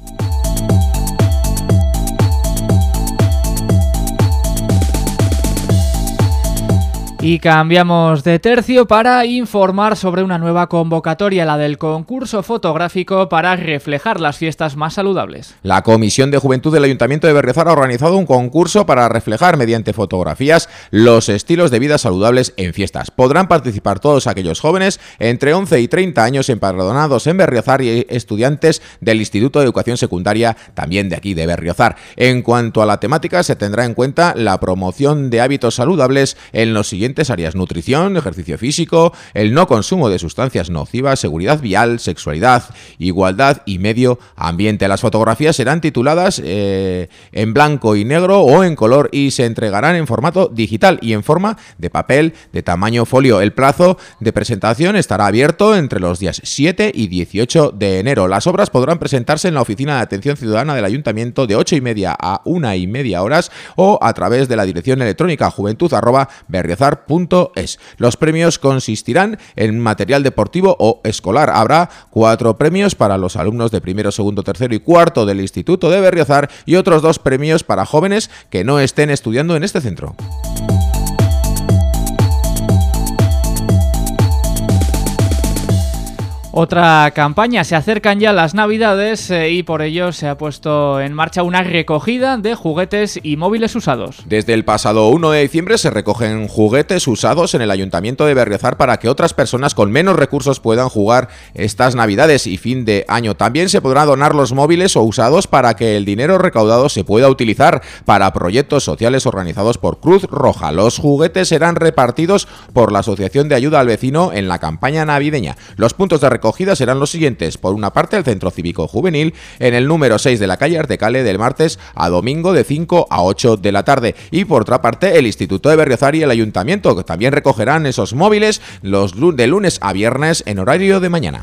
A: Y cambiamos de tercio para informar sobre una nueva convocatoria, la del concurso fotográfico para reflejar las fiestas más saludables.
B: La Comisión de Juventud del Ayuntamiento de Berriozar ha organizado un concurso para reflejar mediante fotografías los estilos de vida saludables en fiestas. Podrán participar todos aquellos jóvenes entre 11 y 30 años empadronados en Berriozar y estudiantes del Instituto de Educación Secundaria también de aquí de Berriozar. En cuanto a la temática, se tendrá en cuenta la promoción de hábitos saludables en los siguientes áreas, nutrición, ejercicio físico, el no consumo de sustancias nocivas, seguridad vial, sexualidad, igualdad y medio ambiente. Las fotografías serán tituladas eh, en blanco y negro o en color y se entregarán en formato digital y en forma de papel de tamaño folio. El plazo de presentación estará abierto entre los días 7 y 18 de enero. Las obras podrán presentarse en la Oficina de Atención Ciudadana del Ayuntamiento de 8 y media a 1 y media horas o a través de la dirección electrónica juventud es. Los premios consistirán en material deportivo o escolar. Habrá cuatro premios para los alumnos de primero, segundo, tercero y cuarto del Instituto de Berriozar y otros dos premios para jóvenes que no estén estudiando en este centro.
A: Otra campaña, se acercan ya las navidades eh, y por ello se ha puesto en marcha una recogida de juguetes y móviles usados.
B: Desde el pasado 1 de diciembre se recogen juguetes usados en el Ayuntamiento de Berriozar para que otras personas con menos recursos puedan jugar estas navidades y fin de año. También se podrán donar los móviles o usados para que el dinero recaudado se pueda utilizar para proyectos sociales organizados por Cruz Roja. Los juguetes serán repartidos por la Asociación de Ayuda al Vecino en la campaña navideña. Los puntos de recogidas serán los siguientes. Por una parte, el Centro Cívico Juvenil en el número 6 de la calle Artecale del martes a domingo de 5 a 8 de la tarde. Y por otra parte, el Instituto de Berriozar y el Ayuntamiento, que también recogerán esos móviles los de lunes a viernes en horario de mañana.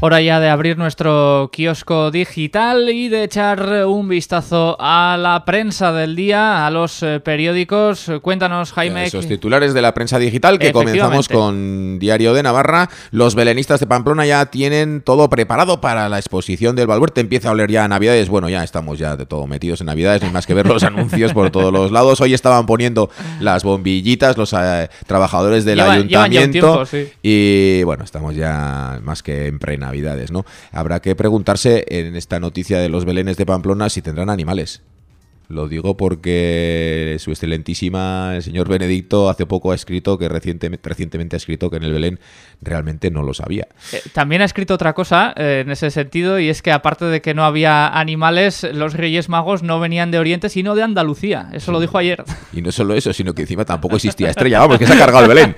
A: Hora ya de abrir nuestro kiosco digital y de echar un vistazo a la prensa del día, a los eh, periódicos. Cuéntanos, Jaime.
B: Esos titulares de la prensa digital que comenzamos con Diario de Navarra. Los belenistas de Pamplona ya tienen todo preparado para la exposición del Balbuerte. Empieza a oler ya a Navidades. Bueno, ya estamos ya de todo metidos en Navidades, no hay más que ver los <laughs> anuncios por todos los lados. Hoy estaban poniendo las bombillitas los eh, trabajadores del ayuntamiento. Y bueno, estamos ya más que en prena Navidades, ¿no? Habrá que preguntarse en esta noticia de los belenes de Pamplona si tendrán animales. Lo digo porque su excelentísima, el señor Benedicto, hace poco ha escrito que recientemente, recientemente ha escrito que en el Belén realmente no lo sabía.
A: Eh, también ha escrito otra cosa eh, en ese sentido y es que aparte de que no había animales, los Reyes Magos no venían de Oriente sino de Andalucía. Eso lo dijo ayer.
B: Y no solo eso, sino que encima tampoco existía estrella, vamos, que se ha cargado el Belén.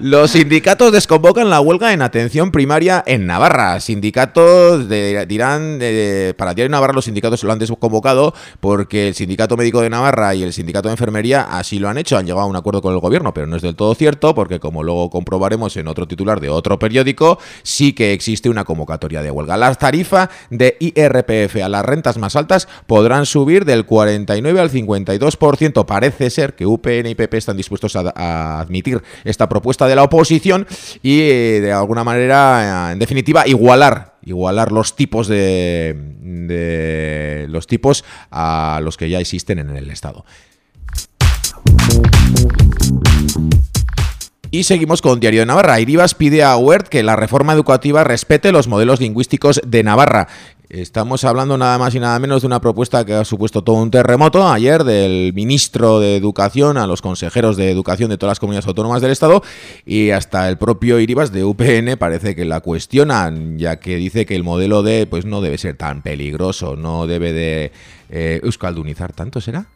B: Los sindicatos desconvocan la huelga en atención primaria en Navarra. Sindicatos de, dirán, de, para Diario Navarra los sindicatos lo han desconvocado porque el Sindicato Médico de Navarra y el Sindicato de Enfermería así lo han hecho, han llegado a un acuerdo con el gobierno, pero no es del todo cierto porque como luego comprobaremos en otro titular de otro periódico, sí que existe una convocatoria de huelga. Las tarifas de IRPF a las rentas más altas podrán subir del 49 al 52%. Parece ser que UPN y PP están dispuestos a, admitir esta propuesta de la oposición y eh, de alguna manera, en definitiva, igualar igualar los tipos de, de, los tipos a los que ya existen en el Estado. Y seguimos con Diario de Navarra. Iribas pide a Huert que la reforma educativa respete los modelos lingüísticos de Navarra. Estamos hablando nada más y nada menos de una propuesta que ha supuesto todo un terremoto ayer del ministro de Educación a los consejeros de Educación de todas las comunidades autónomas del Estado y hasta el propio Iribas de UPN parece que la cuestionan, ya que dice que el modelo de pues no debe ser tan peligroso, no debe de eh, tanto, ¿será?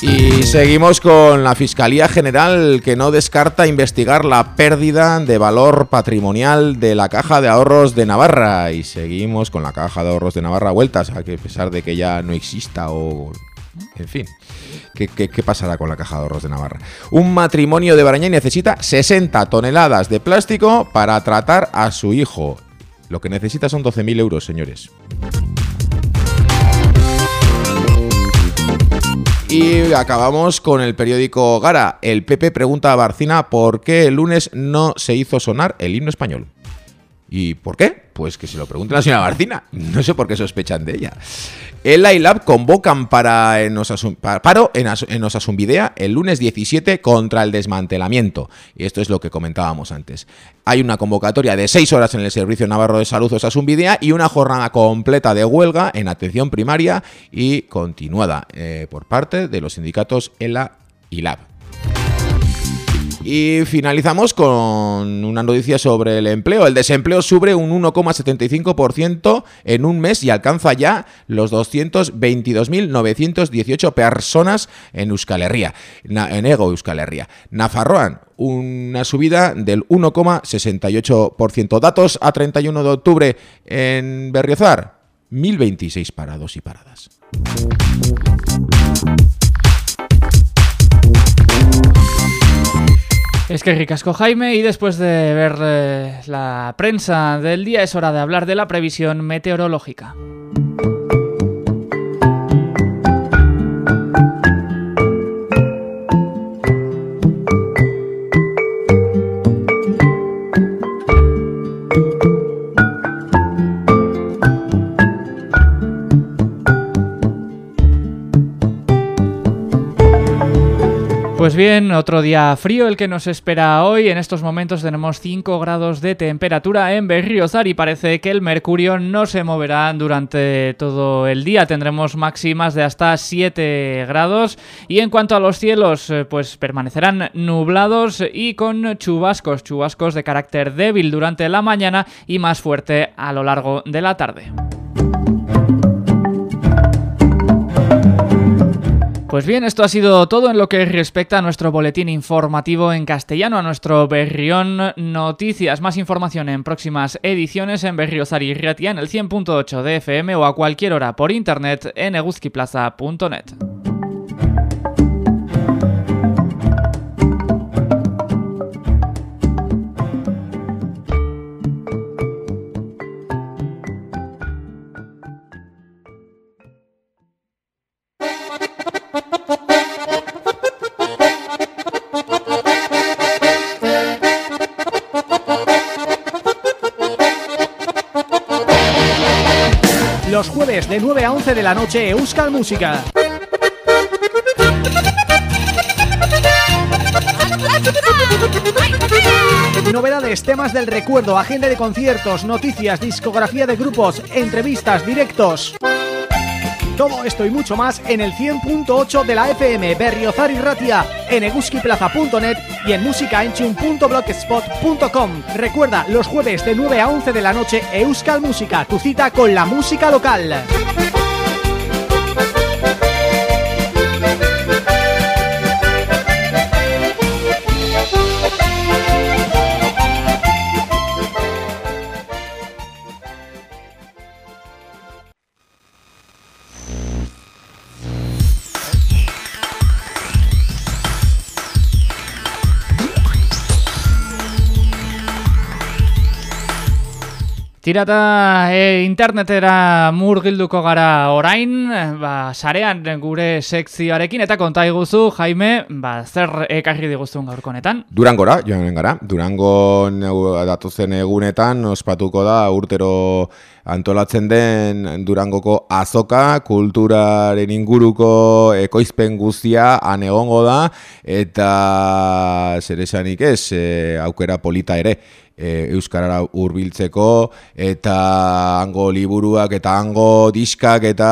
B: Y seguimos con la Fiscalía General que no descarta investigar la pérdida de valor patrimonial de la Caja de Ahorros de Navarra. Y seguimos con la Caja de Ahorros de Navarra vueltas, a que a pesar de que ya no exista o... En fin. ¿Qué, qué, pasará con la Caja de Ahorros de Navarra? Un matrimonio de Barañay necesita 60 toneladas de plástico para tratar a su hijo. Lo que necesita son 12.000 euros, señores. Y acabamos con el periódico Gara. El PP pregunta a Barcina por qué el lunes no se hizo sonar el himno español. ¿Y por qué? Pues que se lo pregunte la señora Barcina. No sé por qué sospechan de ella. El ILAB convocan para en paro en, Osasumbidea el lunes 17 contra el desmantelamiento. Y esto es lo que comentábamos antes. Hay una convocatoria de 6 horas en el Servicio Navarro de Salud Osasumbidea y una jornada completa de huelga en atención primaria y continuada eh, por parte de los sindicatos ELA y LAB. Y finalizamos con una noticia sobre el empleo. El desempleo sube un 1,75% en un mes y alcanza ya los 222.918 personas en Euskal Herria, en Ego Euskal Herria. Nafarroan, una subida del 1,68%. Datos a 31 de octubre en Berriozar, 1.026 parados y paradas.
A: Es que ricasco Jaime y después de ver eh, la prensa del día es hora de hablar de la previsión meteorológica. Bien, otro día frío el que nos espera hoy. En estos momentos tenemos 5 grados de temperatura en Berriozar y parece que el mercurio no se moverá durante todo el día. Tendremos máximas de hasta 7 grados y en cuanto a los cielos, eh, pues permanecerán nublados y con chubascos, chubascos de carácter débil durante la mañana y más fuerte a lo largo de la tarde. Pues bien, esto ha sido todo en lo que respecta a nuestro boletín informativo en castellano, a nuestro Berrión Noticias. Más información en próximas ediciones en Berriozar y en el 100.8 de FM o a cualquier hora por internet en eguzquiplaza.net.
G: de 9 a 11 de la noche, Euskal Música. Novedades, temas del recuerdo, agenda de conciertos, noticias, discografía de grupos, entrevistas, directos. Todo esto y mucho más en el 100.8 de la FM Berriozar y Ratia, en eguskiplaza.net y en musicaenchun.blogspot.com. Recuerda, los jueves de 9 a 11 de la noche, Euskal Música, tu cita con la música local.
A: Tirata e, internetera murgilduko gara orain, ba, sarean gure sekzioarekin, eta konta iguzu, Jaime, ba, zer ekarri diguzun gaurkonetan?
B: Durangora, joan gara. Durango datuzen egunetan, ospatuko da urtero antolatzen den Durangoko azoka, kulturaren inguruko ekoizpen guztia han egongo da, eta zer esanik ez, e, aukera polita ere, e, euskarara hurbiltzeko eta hango liburuak eta hango diskak eta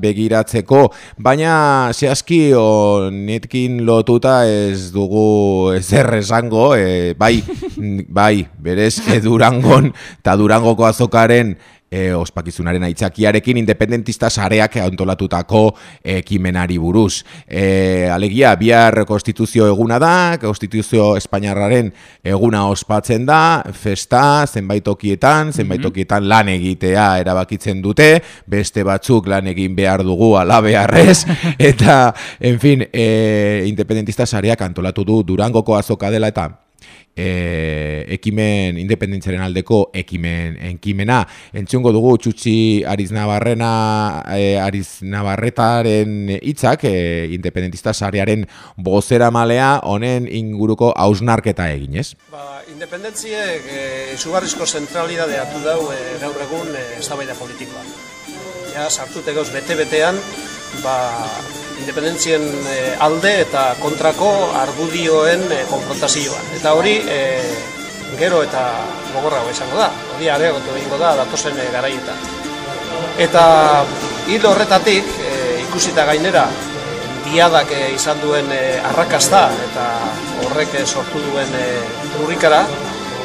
B: begiratzeko. Baina zehazki honetkin lotuta ez dugu ezer esango e, bai, <laughs> bai berez e, Durangon eta Durangoko azokaren e, ospakizunaren aitzakiarekin independentista sareak antolatutako ekimenari buruz. E, alegia, bihar konstituzio eguna da, konstituzio espainarraren eguna ospatzen da, festa, zenbaitokietan, zenbaitokietan lan egitea erabakitzen dute, beste batzuk lan egin behar dugu ala beharrez, <laughs> eta, en fin, e, independentista sareak antolatu du Durangoko azoka dela eta e, ekimen independentziaren aldeko ekimen enkimena. Entzungo dugu txutxi Ariz Navarrena e, Ariz Navarretaren hitzak e, independentista sarearen bozera malea honen inguruko hausnarketa egin, ez?
H: Ba, independentziek e, sugarrizko zentralidade atu dau e, gaur egun e, eztabaida politikoa. Ja, sartute gauz bete-betean, ba, independentzien eh, alde eta kontrako argudioen e, konfrontazioan. Eta hori e, gero eta gogorra izango da, hori areagotu egingo da datozen e, garaietan. Eta hil horretatik ikusita gainera diadak izan duen arrakasta eta horrek sortu duen e, urrikara,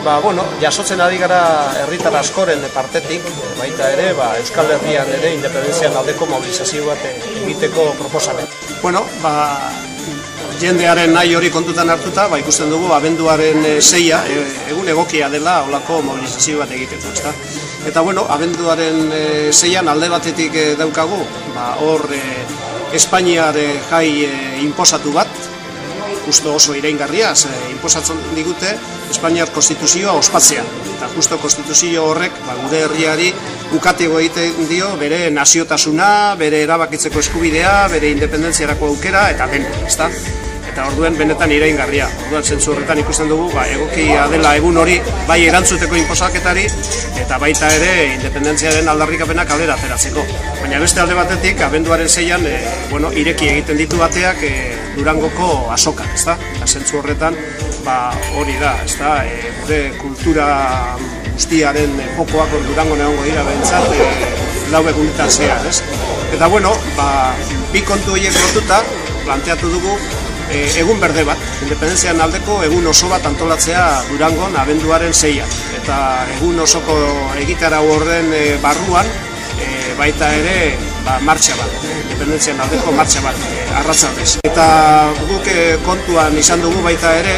H: ba, bueno, jasotzen ari gara herritar askoren partetik, baita ere, ba, Euskal Herrian ere independenzian aldeko mobilizazio bat egiteko proposamen. Bueno, ba, jendearen nahi hori kontutan hartuta, ba, ikusten dugu, abenduaren e, zeia, e, egun egokia dela olako mobilizazio bat egiteko, ezta? Eta, bueno, abenduaren e, zeian alde batetik e, daukagu, ba, hor e, Espainiar jai e, inposatu bat, justo oso iraingarria, ze inposatzen digute Espainiar konstituzioa ospatzea. Eta justo konstituzio horrek ba, gure herriari ukatego egiten dio bere naziotasuna, bere erabakitzeko eskubidea, bere independentziarako aukera eta den, ezta? Eta orduen benetan iraingarria. Orduan zentzu horretan ikusten dugu, ba, egokia dela egun hori bai erantzuteko inposaketari eta baita ere independentziaren aldarrikapena kalera ateratzeko. Baina beste alde batetik, abenduaren zeian, e, bueno, ireki egiten ditu bateak e, Durangoko asoka, ezta? Eta zentzu horretan, ba, hori da, ezta? E, gure kultura guztiaren fokoak Durango neongo dira behintzat, e, lau egunetan zehar, ez? Eta bueno, ba, bi kontu horiek lotuta, planteatu dugu, e, egun berde bat, independenzian aldeko egun oso bat antolatzea Durangon abenduaren zeian. Eta egun osoko egitara horren e, barruan, e, baita ere ba, martxa bat, independenzian aldeko martxa bat, e, arratzaldez. Eta guk e, kontuan izan dugu baita ere,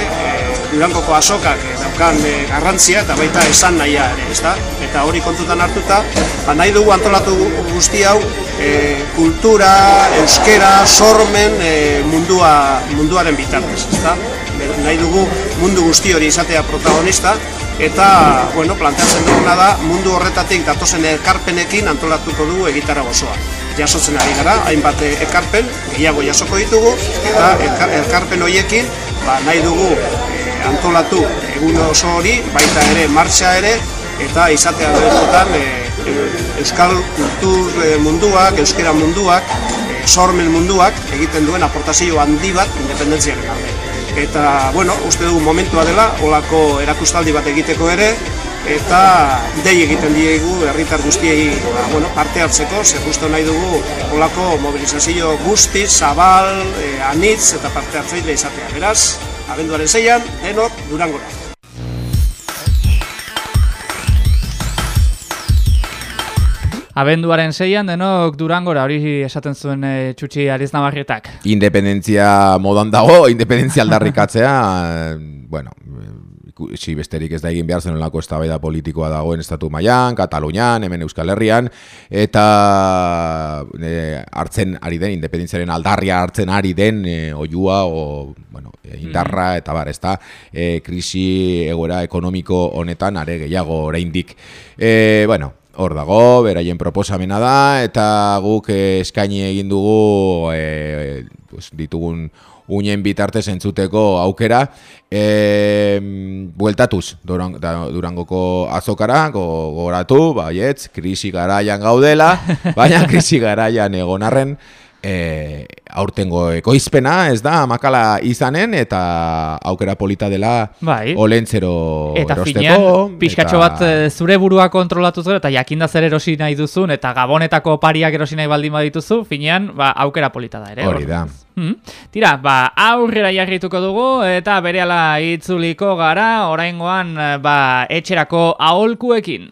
H: e, Durangoko asokak e, daukan e, garrantzia eta baita esan nahia ere, ezta? Eta hori kontutan hartuta, ba, nahi dugu antolatu guzti hau e, kultura, euskera, sormen e, mundua, munduaren bitartez, ezta? Nahi dugu mundu guzti hori izatea protagonista, eta bueno, planteatzen duguna da mundu horretatik datozen ekarpenekin antolatuko dugu egitara gozoa. Jasotzen ari gara, hainbat ekarpen, gehiago jasoko ditugu, eta elkarpen horiekin ba, nahi dugu antolatu egun oso hori, baita ere, martxa ere, eta izatea beretutan e, euskal kultur e, munduak, euskera munduak, e, sormen munduak egiten duen aportazio handi bat independentziaren alde eta bueno, uste dugu momentua dela olako erakustaldi bat egiteko ere eta dei egiten diegu herritar guztiei ba, bueno, parte hartzeko, ze justo nahi dugu olako mobilizazio guzti, zabal, e, anitz eta parte hartzaile izatea. Beraz, abenduaren zeian, denok durangora.
A: Abenduaren zeian denok Durangora hori esaten zuen e, txutxi Ariz Navarretak.
B: Independentzia modan dago, independentzia aldarrikatzea, <laughs> bueno, si besterik ez da egin behar zen olako eztabaida politikoa dagoen estatu mailan, Katalunian, hemen Euskal Herrian, eta e, hartzen ari den, independentziaren aldarria hartzen ari den e, oiua, o, bueno, e, indarra, eta bar, ez da, e, krisi egoera ekonomiko honetan, are gehiago oraindik. E, bueno, hor dago, beraien proposamena da, eta guk eskaini egin dugu e, pues, ditugun unen bitartez entzuteko aukera, e, bueltatuz Durang, Durangoko azokara, gogoratu, baietz, krisi garaian gaudela, <laughs> baina krisi garaian egonarren, e, aurtengo ekoizpena, ez da, makala izanen, eta aukera polita dela
A: bai.
B: olentzero
A: eta
B: erosteko.
A: Finean, pixkatxo bat eh, zure burua kontrolatuz gero, eta jakinda zer erosi nahi duzun, eta gabonetako pariak erosi nahi baldin badituzu, finean, ba, aukera polita da ere.
B: Hori da.
A: Hmm. Tira, ba, aurrera jarrituko dugu, eta berehala itzuliko gara, oraingoan, eh, ba, etxerako aholkuekin.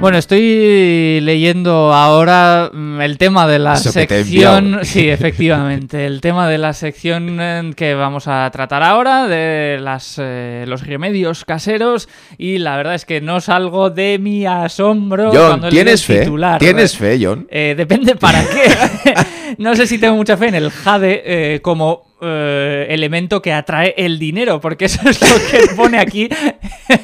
A: Bueno, estoy leyendo ahora mm, el tema de la sección. Sí, efectivamente. El tema de la sección eh, que vamos a tratar ahora, de las, eh, los remedios caseros. Y la verdad es que no salgo de mi asombro.
B: John,
A: cuando
B: ¿tienes
A: el
B: fe?
A: titular.
B: ¿Tienes fe, John?
A: Eh, depende para <laughs> qué. <laughs> no sé si tengo mucha fe en el jade eh, como eh, elemento que atrae el dinero, porque eso es lo que pone aquí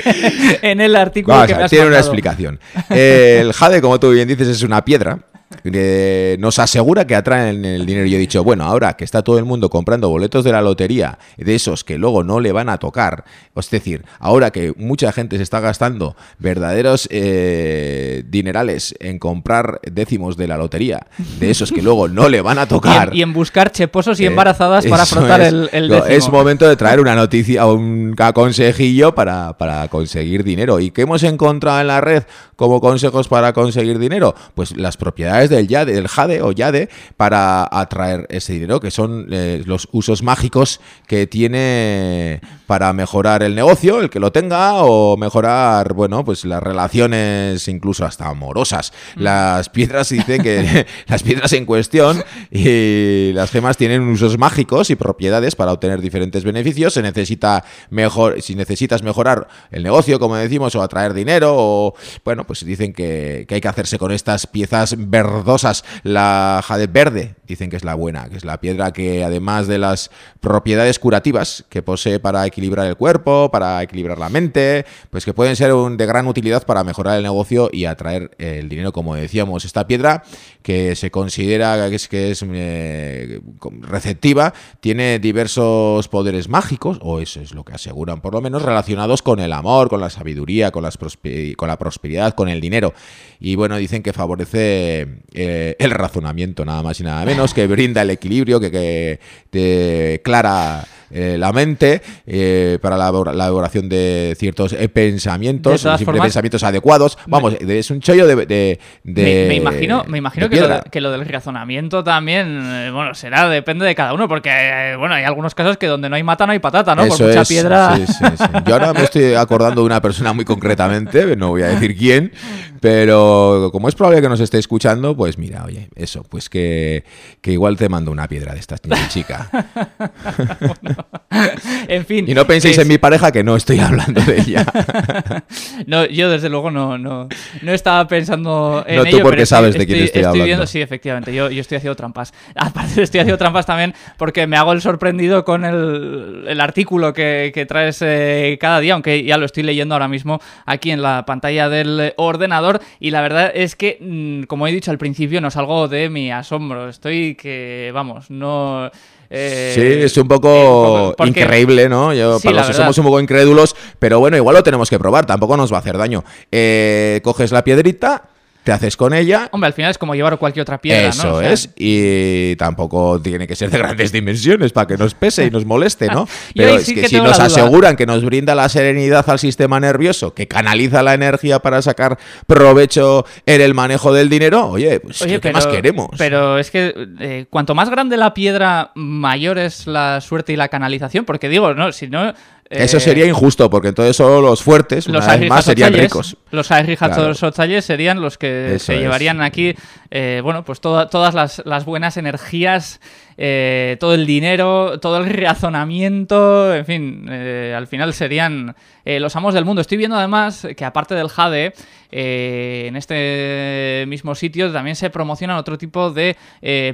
A: <laughs> en el artículo
B: Vamos
A: que
B: a
A: me
B: ver,
A: has
B: tiene una explicación. El jade, como tú bien dices, es una piedra. Que nos asegura que atraen el dinero. Yo he dicho, bueno, ahora que está todo el mundo comprando boletos de la lotería, de esos que luego no le van a tocar, es decir, ahora que mucha gente se está gastando verdaderos eh, dinerales en comprar décimos de la lotería, de esos que luego no le van a <laughs>
A: Y
B: tocar.
A: en, y en buscar cheposos y
B: Eh,
A: embarazadas para afrontar
B: es.
A: el, décimo.
B: Es momento de traer una noticia, un consejillo para, para conseguir dinero. ¿Y qué hemos encontrado en la red como consejos para conseguir dinero? Pues las propiedades del, yade, del jade o yade para atraer ese dinero, que son eh, los usos mágicos que tiene para mejorar el negocio, el que lo tenga, o mejorar, bueno, pues las relaciones incluso hasta amorosas. Las piedras dicen que <laughs> las piedras en cuestión y las gemas tienen usos mágicos y propiedades para obtener diferentes beneficios. Se necesita mejor, si necesitas mejorar el negocio, como decimos, o atraer dinero, o bueno, pues dicen que, que hay que hacerse con estas piezas verdosas. La jade verde dicen que es la buena, que es la piedra que además de las propiedades curativas que posee para equilibrar el cuerpo, para equilibrar la mente, pues que pueden ser de gran utilidad para mejorar el negocio y atraer el dinero, como decíamos. Esta piedra que se considera que es, que es eh, receptiva, tiene diversos poderes mágicos, o eso es lo que aseguran por lo menos, relacionados con el amor, con la sabiduría, con, las con la prosperidad, con el dinero. Y bueno, dicen que favorece eh, el razonamiento, nada más y nada menos, que brinda el equilibrio, que, que te clara eh, la mente eh, para la, elabora- la elaboración de ciertos eh,
A: De
B: pensamientos,
A: formas,
B: pensamientos adecuados. Vamos, es un chollo de, de, de-
A: me, me imagino, me imagino que, lo que lo del razonamiento también, eh, bueno, será, depende de cada uno, porque, bueno, hay algunos casos que donde no hay mata no hay patata, ¿no? Por
B: Eso
A: mucha
B: es,
A: piedra...
B: sí, sí, sí. Yo ahora me estoy acordando de una persona muy concretamente, no voy a decir quién, pero como es probable que nos esté escuchando, pues mira, oye, eso, pues que, que igual te mando una piedra de estas, niña chica. <laughs> <laughs> <laughs>
A: en fin.
B: Y no penséis
A: es-
B: en mi pareja que no estoy hablando de ella. <laughs>
A: no, yo desde luego no, no, no estaba pensando en
B: No, tú
A: ello.
B: porque
A: pero estoy-
B: sabes de quién estoy hablando.
A: viendo, sí, efectivamente, yo, yo estoy haciendo trampas. <laughs> Aparte, estoy haciendo trampas también porque me hago el sorprendido con el, el artículo que, que traes eh, cada día, aunque ya lo estoy leyendo ahora mismo aquí en la pantalla del ordenador. Y la verdad es que, mm, como he dicho al principio, no salgo de mi asombro. Estoy que, vamos, no. Eh,
B: Sí, es un
A: eh,
B: poco increíble, ¿no? Yo,
A: Sí,
B: para los que somos un poco incrédulos, pero bueno, igual lo tenemos que probar, tampoco nos va a hacer daño. Eh, coges la piedrita, te haces con ella.
A: Hombre, al final es como llevar cualquier otra piedra,
B: Eso
A: ¿no? O sea,
B: es, y tampoco tiene que ser de grandes dimensiones para que nos pese y nos moleste, ¿no? <laughs> Pero es que,
A: que
B: si nos aseguran que nos brinda la serenidad al sistema nervioso, que canaliza la energía para sacar provecho en el manejo del dinero, oye, pues
A: Oye,
B: ¿qué más queremos?
A: Pero es que eh, cuanto más grande la piedra, mayor es la suerte y la canalización. Porque digo, no, si no. Eh,
B: Eso sería injusto, porque entonces solo los fuertes,
A: los
B: una vez más, serían ricos.
A: Los aguijatos
B: Claro.
A: serían los que
B: Eso
A: se
B: es.
A: llevarían aquí, eh, bueno, pues toda- todas las, las buenas energías, eh, todo el dinero, todo el <laughs> razonamiento, en fin, eh, al final serían eh, los amos del mundo. Estoy viendo además que aparte del Jade, eh, en este mismo sitio también se promocionan otro tipo de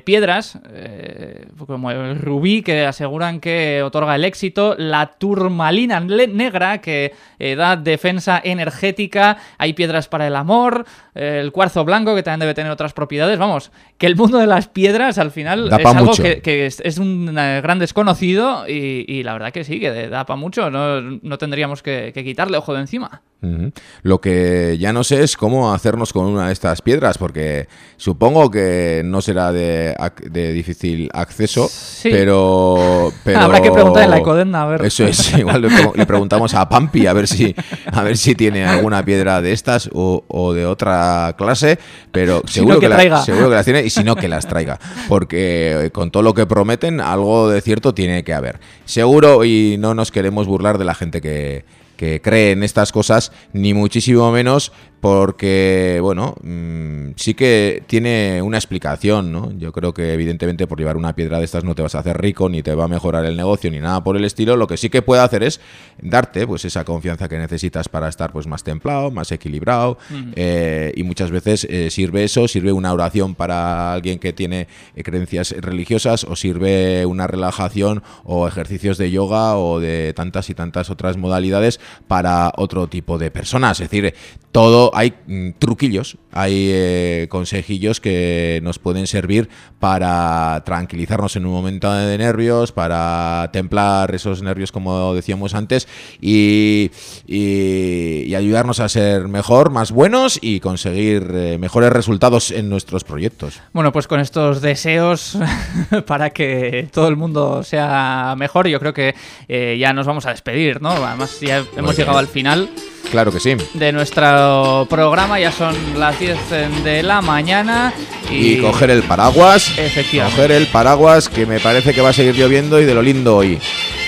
A: piedras, como el rubí, que aseguran que otorga el éxito, la turmalina negra, que da defensa energética, hay piedras para el amor, el cuarzo blanco, que también debe tener otras propiedades. Vamos, que el mundo de las piedras al final
B: Da
A: es algo
B: mucho.
A: que, que es, es un eh, gran desconocido y, y la verdad que sí, que da para mucho, no, no tendríamos que, que quitarle ojo de encima.
B: Lo que ya no sé es cómo hacernos con una de estas piedras, porque supongo que no será de, difícil acceso, pero, <laughs> pero-
A: Habrá que preguntar en la Ecodenda, a ver.
B: Eso es, <laughs> igual le, pre- le preguntamos a Pampi a ver si a ver si tiene alguna piedra de estas o, o de otra clase, pero
A: Si
B: seguro
A: no, que
B: la-
A: traiga.
B: seguro que las tiene y si no que las traiga, porque con todo lo que prometen algo de cierto tiene que haber. Seguro y no nos queremos burlar de la gente que que cree en estas cosas, ni muchísimo menos porque, bueno, mm, sí que tiene una explicación, ¿no? Yo creo que evidentemente por llevar una piedra de estas no te vas a hacer rico, ni te va a mejorar el negocio, ni nada por el estilo. Lo que sí que puede hacer es darte, pues, esa confianza que necesitas para estar, pues, más templado, más equilibrado. Eh, y muchas veces eh, sirve eso, sirve una oración para alguien que tiene eh, creencias religiosas, o sirve una relajación, o ejercicios de yoga, o de tantas y tantas otras modalidades para otro tipo de personas. Es decir, todo hay mm, truquillos, hay eh, consejillos que nos pueden servir para tranquilizarnos en un momento de nervios, para templar esos nervios, como decíamos antes, y, y- y ayudarnos a ser mejor, más buenos y conseguir eh, mejores resultados en nuestros proyectos.
A: Bueno, pues con estos deseos <laughs> para que todo el mundo sea mejor, yo creo que eh, ya nos vamos a despedir, ¿no? Además, ya hemos llegado al final
B: Claro que sí.
A: de nuestro programa, ya son las 10 de la mañana y,
B: Y coger el paraguas.
A: Efectivamente.
B: Coger el paraguas que me parece que va a seguir lloviendo y de lo lindo hoy.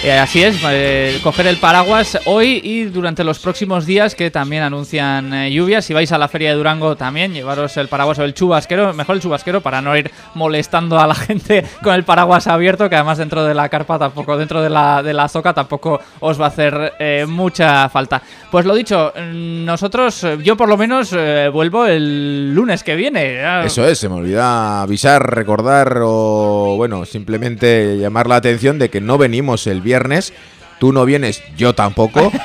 A: Eh, así es, eh, coger el paraguas hoy y durante los próximos días que también anuncian eh, lluvias. Si vais a la feria de Durango también, llevaros el paraguas o el chubasquero, mejor el chubasquero para no ir molestando a la <laughs> gente con el paraguas abierto, que además dentro de la carpa tampoco, dentro de la, de la zoca tampoco os va a hacer eh, mucha falta. Pues lo dicho, mm, nosotros, yo por lo menos vuelvo el lunes que viene.
B: Eso es, se me olvida avisar, recordar o, bueno, simplemente llamar la atención de que no venimos el viernes. Tú no vienes, yo tampoco. <laughs>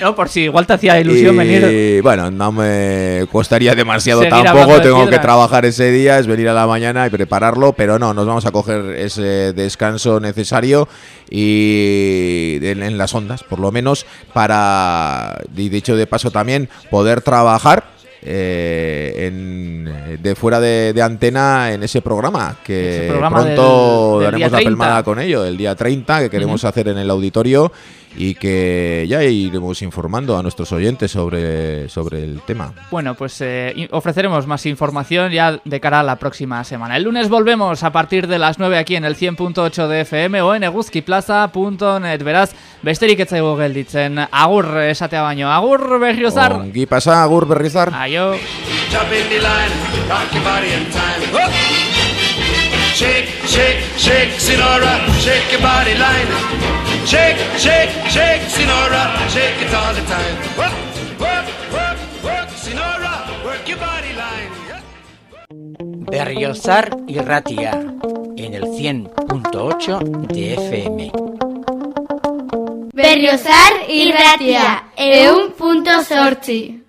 A: No, por si igual te hacía ilusión
B: y,
A: venir.
B: bueno, no me costaría demasiado
A: Seguir
B: tampoco.
A: de
B: Tengo que trabajar ese día, es venir a la mañana y prepararlo, pero no, nos vamos a coger ese descanso necesario y en, en las ondas, por lo menos, para, dicho de paso también, poder trabajar. Eh, en- de fuera de, de antena en ese programa que
A: Ese programa
B: pronto
A: del- del
B: daremos la
A: 30.
B: pelmada con ello el día 30 que queremos hacer en el auditorio y que ya iremos informando a nuestros oyentes sobre, sobre el tema.
A: Bueno, pues eh, ofreceremos más información ya de cara a la próxima semana. El lunes volvemos a partir de las 9 aquí en el 100.8 de FM o en eguzkiplaza.net. Beraz, besterik ez zaigu gelditzen. Agur esatea baino. Agur berriozar.
B: Ongi pasa, agur berrizar.
A: Aio.
I: Shake, shake, shake, Sinora, shake your body line. Shake, shake, shake, Sinora, shake it all the time. Work, work, work, work, Sinora, work your body line.
J: Berriozar y Ratia, en el 100.8 de FM.
D: Berriozar y Ratia, eun punto sortzi.